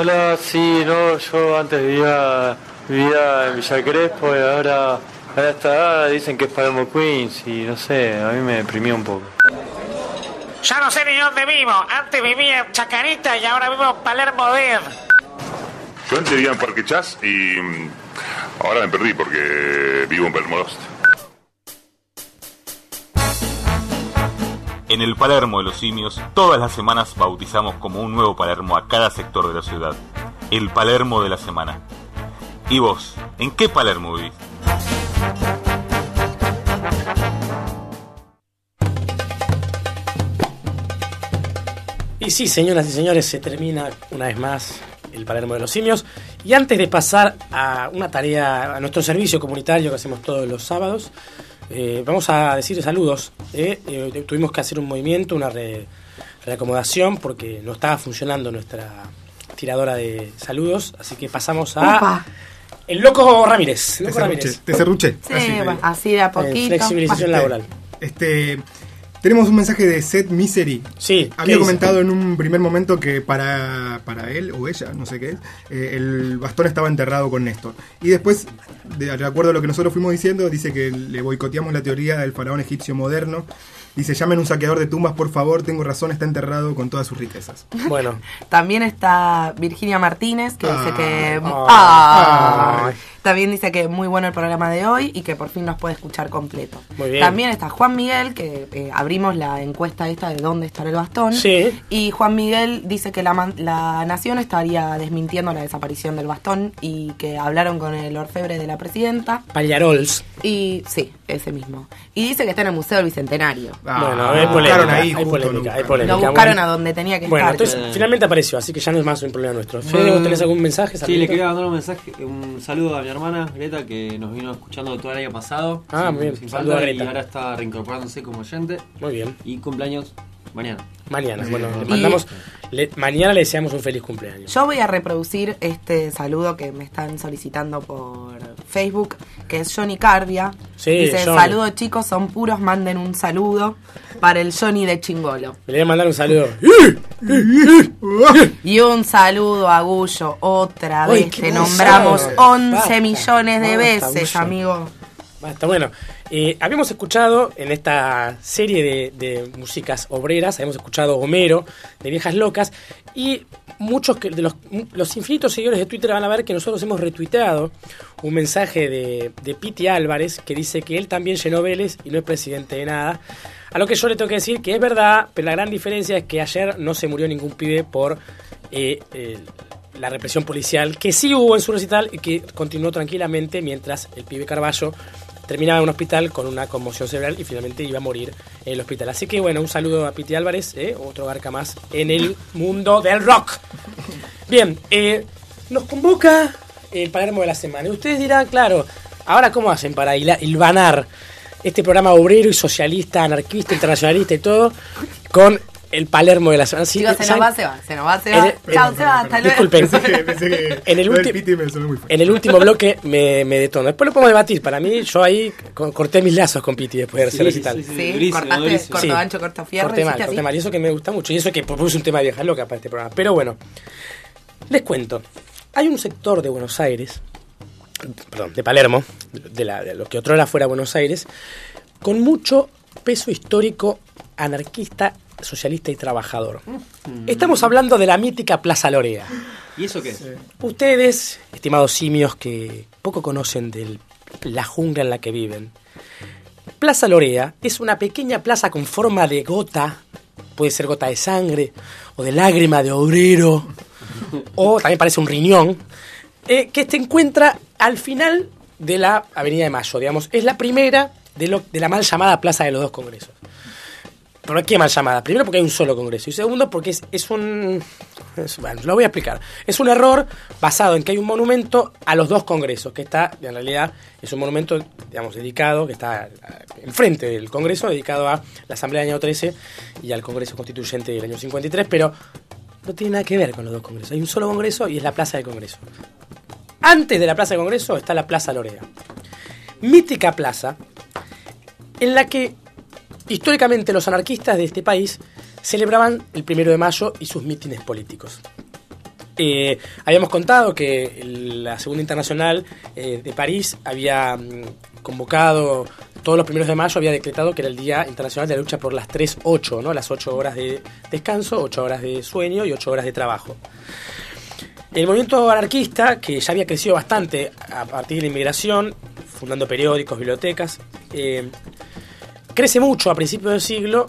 Hola, sí, no, yo antes vivía, vivía en Villa Crespo y ahora a esta edad dicen que es Palermo Queens y no sé, a mí me deprimió un poco. Ya no sé ni dónde vivo. Antes vivía en Chacarita y ahora vivo en Palermo Der. Yo antes vivía en Parque Chas y mm, ahora me perdí porque vivo en Palermo Lost. En el Palermo de los Simios, todas las semanas bautizamos como un nuevo Palermo a cada sector de la ciudad. El Palermo de la semana. ¿Y vos? ¿En qué Palermo vivís? Y sí, señoras y señores, se termina una vez más el Palermo de los Simios. Y antes de pasar a una tarea, a nuestro servicio comunitario que hacemos todos los sábados, eh, vamos a decir saludos. eh. Eh, tuvimos que hacer un movimiento, una re- reacomodación, porque no estaba funcionando nuestra tiradora de saludos. Así que pasamos a. Upa. El Loco Ramírez. Loco Te Ramírez. te serruché. Sí, Así, bueno, así de a poquito. flexibilización Este, laboral. Este, Tenemos un mensaje de Seth Misery. Sí. Había ¿qué comentado en un primer momento que para, para él o ella, no sé qué es, eh, el bastón estaba enterrado con Néstor. Y después, de, de acuerdo a lo que nosotros fuimos diciendo, dice que le boicoteamos la teoría del faraón egipcio moderno. Dice, llamen un saqueador de tumbas, por favor, tengo razón, está enterrado con todas sus riquezas. Bueno. También está Virginia Martínez, que dice que... Ah. Ah. También dice que muy bueno el programa de hoy y que por fin nos puede escuchar completo. Muy bien. También está Juan Miguel, que eh, abrimos la encuesta esta de dónde está el bastón. Sí. Y Juan Miguel dice que la, la nación estaría desmintiendo la desaparición del bastón y que hablaron con el orfebre de la presidenta. Pallarols. Y sí, ese mismo. Y dice que está en el Museo del Bicentenario. bueno, hay polémica, hay polémica, hay polémica. Lo buscaron Bueno. a donde tenía que Bueno, estar. entonces finalmente apareció, así que ya no es más un problema nuestro. Fede, ¿vos tenés algún mensaje? Sí, le quería mandar un mensaje, un saludo a mi hermana Greta que nos vino escuchando todo el año pasado. Ah, sin- muy bien. sin falta, Greta. Y ahora está reincorporándose como oyente. Muy bien. Y cumpleaños mañana. Mañana, bueno, le mandamos. le- mañana le deseamos un feliz cumpleaños. Yo voy a reproducir este saludo que me están solicitando por Facebook, que es Johnny Cardia. Sí, Dice, Johnny. saludos chicos, son puros, manden un saludo para el Johnny de Chingolo. Le voy a mandar un saludo. Y un saludo a Gullo, otra vez. Te nombramos 11 Basta, millones de basta, veces, Gullo. amigo. Basta, bueno. eh, habíamos escuchado en esta serie de, músicas obreras, habíamos escuchado Homero, de Viejas Locas, y muchos que- de los, los infinitos seguidores de Twitter van a ver que nosotros hemos retuiteado un mensaje de, de Piti Álvarez que dice que él también llenó Vélez y no es presidente de nada. A lo que yo le tengo que decir que es verdad, pero la gran diferencia es que ayer no se murió ningún pibe por eh, eh, la represión policial, que sí hubo en su recital y que continuó tranquilamente mientras el pibe Carballo terminaba en un hospital con una conmoción cerebral y finalmente iba a morir en el hospital. Así que bueno, un saludo a Piti Álvarez, eh, otro barca más en el mundo del rock. Bien, eh, nos convoca el Palermo de la semana. Y ustedes dirán, claro, ahora cómo hacen para hilvanar este programa obrero y socialista, anarquista, internacionalista y todo con el Palermo de la semana. Sí, Chicos, se nos va, se va, se nos va, se va. Chao, se va, hasta luego. Disculpen. Pensé que- pensé que en, el en el último bloque me, me detono. Después lo podemos debatir. Para mí, yo ahí co- corté mis lazos con Piti después de ese Sí, recital. sí, sí, Sí, durísimo, cortaste durísimo. corto ancho, corto fierro, Corté mal, corté mal. Y eso que me gusta mucho. Y eso que propuse un tema de vieja loca para este programa. Pero bueno, les cuento. Hay un sector de Buenos Aires, perdón, de Palermo, de, la, de lo que otrora fuera Buenos Aires, con mucho peso histórico anarquista, socialista y trabajador. Estamos hablando de la mítica Plaza Lorea. ¿Y eso qué? Ustedes, estimados simios que poco conocen de la jungla en la que viven, Plaza Lorea es una pequeña plaza con forma de gota, puede ser gota de sangre o de lágrima de obrero, o también parece un riñón, eh, que se encuentra al final de la Avenida de Mayo, digamos, es la primera de, lo- de la mal llamada Plaza de los Dos Congresos. ¿Por qué mal llamada? Primero porque hay un solo congreso y segundo porque es, es un... bueno, lo voy a explicar. Es un error basado en que hay un monumento a los dos congresos, que está, en realidad, es un monumento, digamos, dedicado, que está eh, enfrente del congreso, dedicado a la Asamblea del año 13 y al Congreso Constituyente del año 53, pero no tiene nada que ver con los dos congresos. Hay un solo congreso y es la Plaza del Congreso. Antes de la Plaza del Congreso está la Plaza Lorea. Mítica plaza en la que históricamente los anarquistas de este país celebraban el primero de mayo y sus mítines políticos. Eh, habíamos contado que la Segunda Internacional eh, de París había mm, convocado todos los primeros de mayo, había decretado que era el Día Internacional de la Lucha por las 3-8, ¿no? las 8 horas de descanso, 8 horas de sueño y 8 horas de trabajo. El movimiento anarquista, que ya había crecido bastante a partir de la inmigración, fundando periódicos, bibliotecas, eh, crece mucho a principios del siglo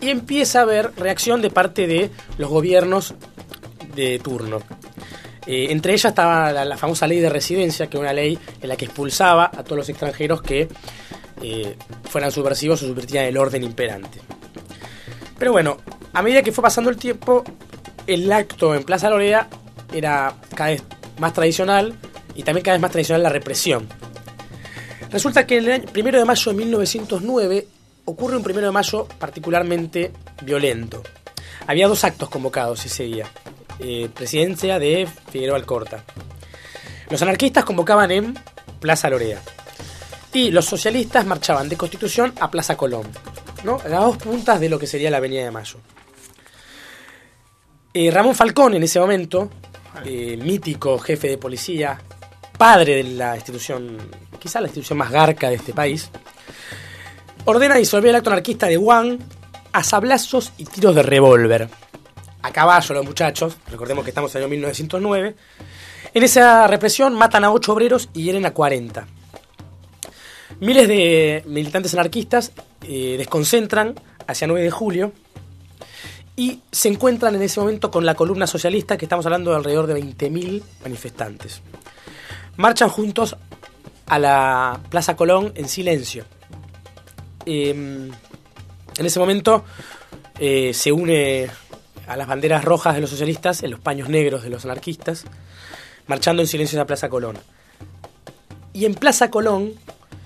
y empieza a haber reacción de parte de los gobiernos de turno. Eh, entre ellas estaba la, famosa ley de residencia, que era una ley en la que expulsaba a todos los extranjeros que eh, fueran subversivos o subvertían el orden imperante. Pero bueno, a medida que fue pasando el tiempo, el acto en Plaza Lorea era cada vez más tradicional y también cada vez más tradicional la represión. Resulta que el primero de mayo de 1909 ocurre un primero de mayo particularmente violento. Había dos actos convocados ese día. Eh, presidencia de Figueroa Alcorta. Los anarquistas convocaban en Plaza Lorea. Y los socialistas marchaban de Constitución a Plaza Colón. ¿no? Las dos puntas de lo que sería la Avenida de Mayo. Eh, Ramón Falcón, en ese momento, eh, mítico jefe de policía, padre de la institución, quizá la institución más garca de este país, ordena disolver el acto anarquista de Juan a sablazos y tiros de revólver. A caballo los muchachos, recordemos que estamos en el año 1909. En esa represión matan a 8 obreros y hieren a 40. Miles de militantes anarquistas eh, desconcentran hacia 9 de julio y se encuentran en ese momento con la columna socialista, que estamos hablando de alrededor de 20.000 manifestantes. Marchan juntos a la Plaza Colón en silencio. Eh, en ese momento eh, se une a las banderas rojas de los socialistas en los paños negros de los anarquistas, marchando en silencio a la Plaza Colón. Y en Plaza Colón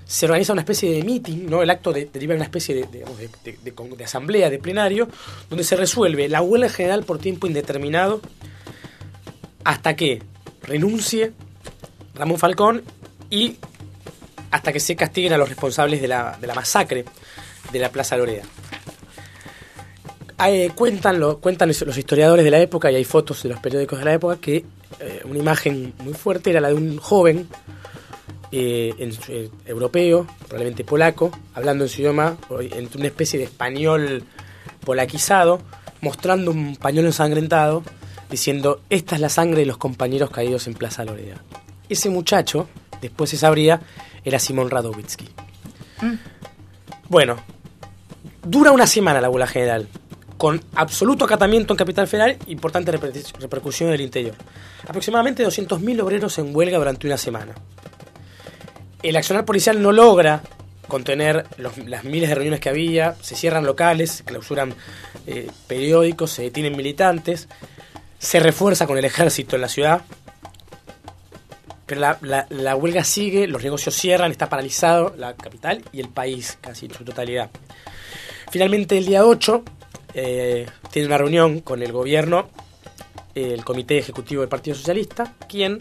se organiza una especie de meeting, ¿no? el acto de, deriva una especie de, de asamblea, de plenario, donde se resuelve la huelga general por tiempo indeterminado hasta que renuncie Ramón Falcón y hasta que se castiguen a los responsables de la, de la masacre de la Plaza Lorea. Eh, cuentan, cuentan los historiadores de la época y hay fotos de los periódicos de la época que eh, una imagen muy fuerte era la de un joven eh, europeo, probablemente polaco, hablando en su idioma, en una especie de español polaquizado, mostrando un pañuelo ensangrentado, diciendo, esta es la sangre de los compañeros caídos en Plaza Lorea. Ese muchacho, después se sabría, era Simón Radowitzki. Bueno, dura una semana la huelga general, con absoluto acatamiento en Capital Federal importante reper- repercusión en el interior. Aproximadamente 200.000 obreros en huelga durante una semana. El accionar policial no logra contener los- las miles de reuniones que había, se cierran locales, se clausuran eh, periódicos, se detienen militantes, se refuerza con el ejército en la ciudad, pero la, la- la huelga sigue, los negocios cierran, está paralizado la capital y el país casi en su totalidad. Finalmente el día 8 eh, tiene una reunión con el gobierno, el comité ejecutivo del Partido Socialista, quien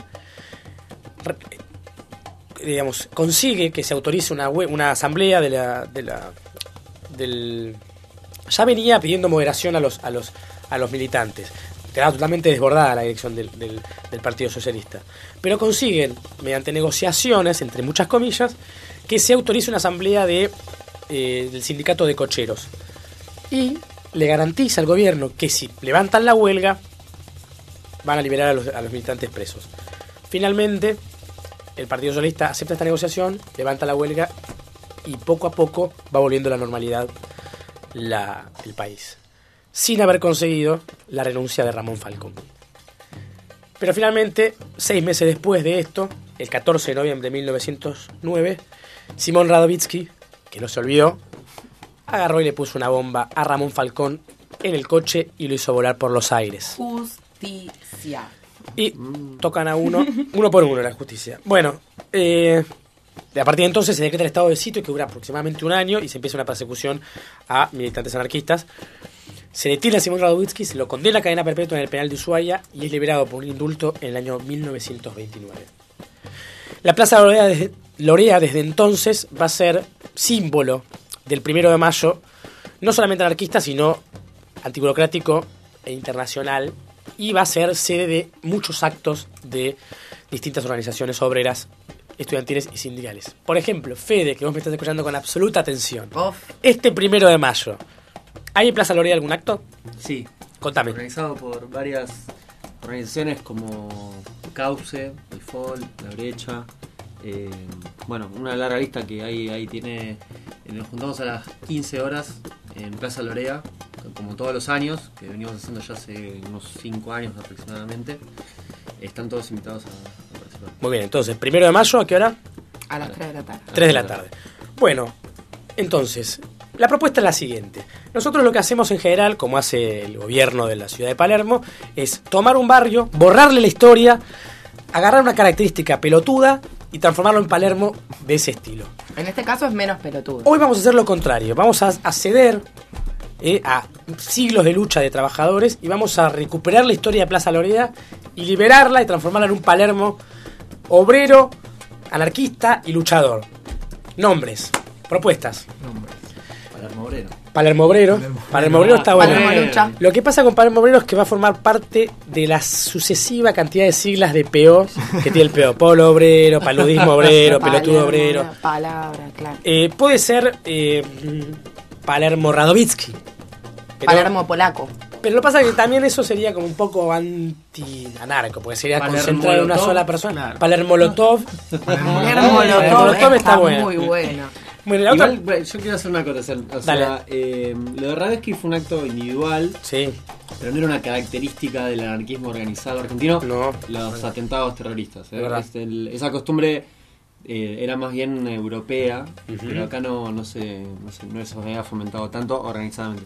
digamos, consigue que se autorice una, una asamblea de la, de la- del ya venía pidiendo moderación a los a los a los militantes quedaba totalmente desbordada la dirección del, Partido Socialista. Pero consiguen mediante negociaciones entre muchas comillas que se autorice una asamblea eh, del sindicato de cocheros. Y le garantiza al gobierno que si levantan la huelga van a liberar a los, militantes presos. Finalmente el Partido Socialista acepta esta negociación, levanta la huelga y poco a poco va volviendo a la normalidad el país, sin haber conseguido la renuncia de Ramón Falcón. Pero finalmente, seis meses después de esto, el 14 de noviembre de 1909, Simón Radowitzki, que no se olvidó, agarró y le puso una bomba a Ramón Falcón en el coche y lo hizo volar por los aires. Justicia. Y tocan a uno, uno por uno la justicia. Bueno, eh, a partir de entonces se decreta el estado de sitio que dura aproximadamente un año y se empieza una persecución a militantes anarquistas. Se detiene a Simón Radowitzki, se lo condena a cadena perpetua en el penal de Ushuaia y es liberado por un indulto en el año 1929. La Plaza Lorea desde, Lorea desde entonces va a ser símbolo del primero de mayo, no solamente anarquista, sino antiburocrático e internacional, y va a ser sede de muchos actos de distintas organizaciones obreras, estudiantiles y sindicales. Por ejemplo, Fede, que vos me estás escuchando con absoluta atención. Este primero de mayo, ¿hay en Plaza Lorea algún acto? Sí. Contame. Organizado por varias organizaciones como Cauce, El FOL, La Brecha. eh, bueno, una larga lista que ahí, ahí tiene. eh, Nos juntamos a las 15 horas en Plaza Lorea, como todos los años, que venimos haciendo ya hace unos 5 años aproximadamente. Están todos invitados a, a participar. Muy bien, entonces, primero de mayo, ¿a qué hora? A las 3 de la tarde. 3 de la tarde. Bueno, entonces, la propuesta es la siguiente. Nosotros lo que hacemos en general, como hace el gobierno de la ciudad de Palermo, es tomar un barrio, borrarle la historia, agarrar una característica pelotuda y transformarlo en Palermo de ese estilo. En este caso es menos pelotudo. Hoy vamos a hacer lo contrario, vamos a, a ceder eh, a siglos de lucha de trabajadores y vamos a recuperar la historia de Plaza Lorea y liberarla y transformarla en un Palermo obrero, anarquista y luchador. Nombres, propuestas. Palermo Obrero. Palermo Obrero. Palermo Obrero está bueno. Palermo Lucha. Lo que pasa con Palermo Obrero es que va a formar parte de la sucesiva cantidad de siglas de PO que tiene el PO. Polo Obrero, Paludismo Obrero, Pelotudo Obrero. Palabra, claro. Eh, puede ser eh, Palermo Radovitsky. Pero- Palermo polaco. Pero lo que pasa es que también eso sería como un poco anti-anarco, porque sería Palermo concentrado en una Molotov, sola persona. claro. Palermo Lotov. Palermo Molotov está bueno. muy bueno. Bueno, la otra- Igual, bueno, yo quiero hacer una acotación. O sea, eh, lo de Radesky fue un acto individual. Sí. Pero no era una característica del anarquismo organizado argentino. No. Los atentados terroristas. ¿eh? Es. Este, el- esa costumbre eh, era más bien europea, pero acá no, no, se, no, se, no se había fomentado tanto organizadamente.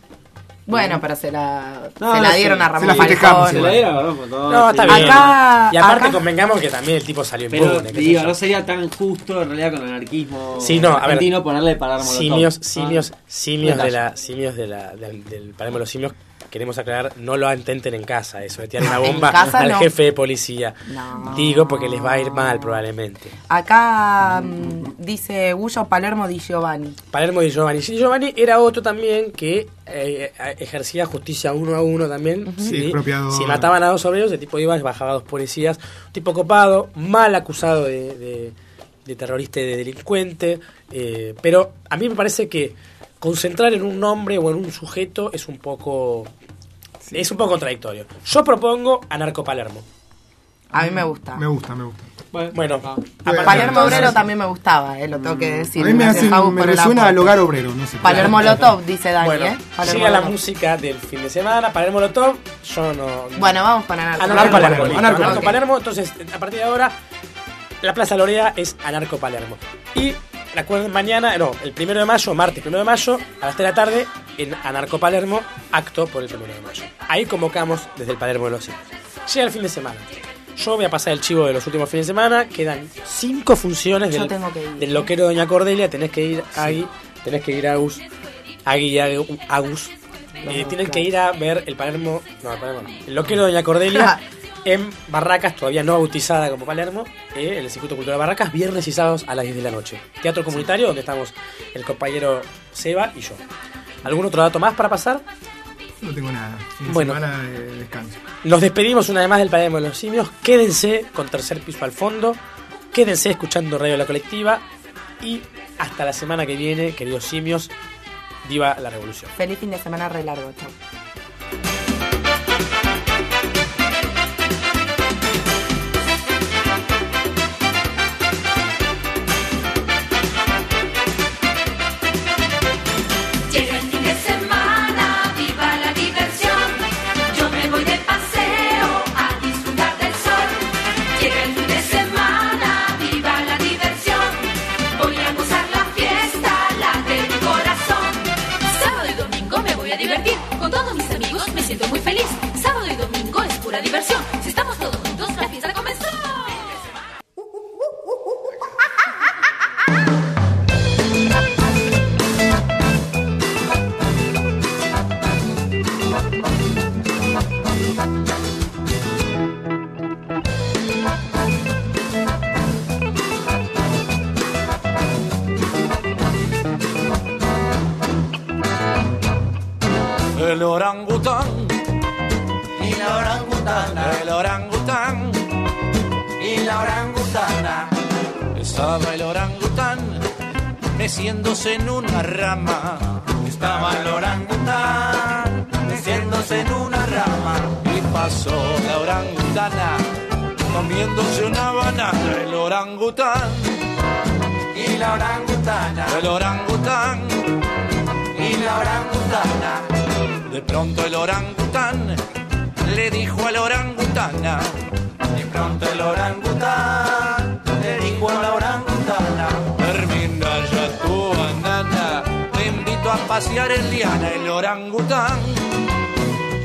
Bueno, pero se la, No, se la dieron sí. a Se Ramón la festejamos, Falcón. se la dieron, no, No, está bien. Acá- y aparte acá- convengamos que también el tipo salió Pero impune. digo, no sería tan justo en realidad con el anarquismo Sí, no, a ver. ponerle Palermo Simios, simios, Ah, simios de la, simios de la, del, del los simios. Queremos aclarar, no lo intenten en casa, eso de tirar una bomba casa al no. jefe de policía. No. Digo porque les va a ir mal probablemente. Acá mm, dice Gullo Palermo di Giovanni. Palermo di Giovanni. Di Giovanni era otro también que eh, eh, ejercía justicia uno a uno también. Sí, ¿sí? expropiador. Si mataban a dos obreros, el tipo iba y bajaba a dos policías. Un tipo copado, mal acusado de, de- de terrorista y de delincuente. eh, pero a mí me parece que concentrar en un nombre o en un sujeto es un poco. Es un poco contradictorio. Yo propongo Anarco Palermo. A mí me gusta. Me gusta, me gusta. Bueno, Bueno, Palermo entonces- Obrero también me gustaba, eh, lo tengo que decir. A mí me, hace me resuena al hogar obrero, no sé. Palermo Lotov, dice Dani, Bueno, ¿eh? Palermo siga la música del fin de semana. Palermo Lotov. Yo no. Bueno, vamos con Anarco. Anarco Palermo. listo. Anarco. Palermo. Entonces, a partir de ahora, la Plaza Lorea es Anarco Palermo. Y recuerden, mañana, no, el primero de mayo, martes primero de mayo, a las 3 de la tarde, en Anarco Palermo, acto por el primero de mayo. Ahí convocamos desde el Palermo de los Cielos. Llega el fin de semana. Yo voy a pasar el chivo de los últimos fines de semana. Quedan cinco funciones del, tengo que ir. del loquero Doña Cordelia. Tenés que ir ahí, tenés que ir a Agus. Agui Agus. Eh, tienen que ir a ver el Palermo. No, el Palermo no. El loquero Doña Cordelia en Barracas, todavía no bautizada como Palermo, eh, en el Circuito Cultural Barracas, viernes y sábados a las 10 de la noche. Teatro comunitario donde estamos el compañero Seba y yo. ¿Algún otro dato más para pasar? No tengo nada. Bueno. semana de descanso. Nos despedimos una vez más del Palermo de los Simios. Quédense con tercer piso al fondo. Quédense escuchando Radio La Colectiva. Y hasta la semana que viene, queridos simios. Viva la revolución. Feliz fin de semana re largo, chao. En una rama. Estaba el orangután meciéndose en una rama. Y pasó la orangutana comiéndose una banana. El orangután, Y la orangutana, el orangután, y la orangutana. de pronto el orangután le dijo a la orangutana. De pronto el orangután pasear en liana. El orangután,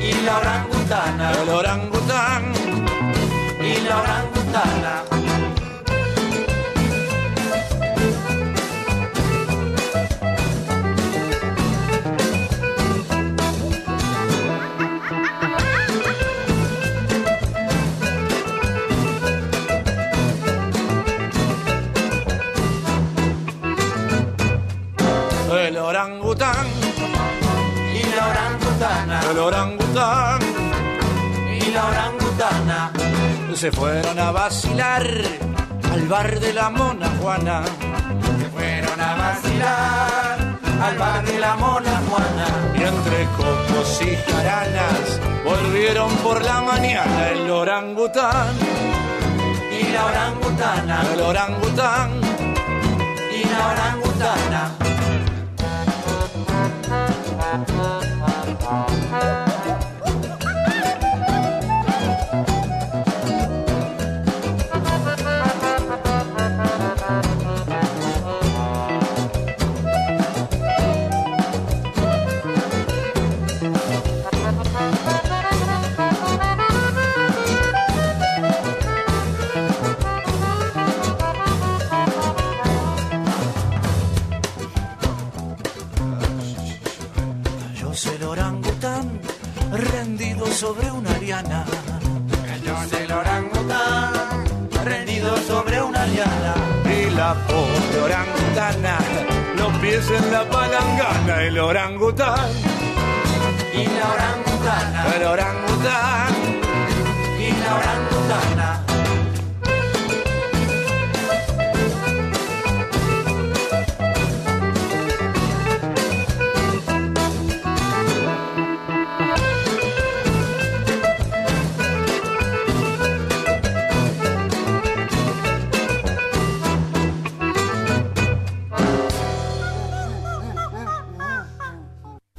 Y la orangutana, el orangután. y la orangutana. El orangután y la orangutana se fueron a vacilar al bar de la mona Juana. se fueron a vacilar al bar de la mona Juana. Y entre cocos y jaranas volvieron por la mañana el orangután y la orangutana el orangután y la orangutana. Pies en la palangana, el orangután, y la orangutana. El orangután, y la orangutana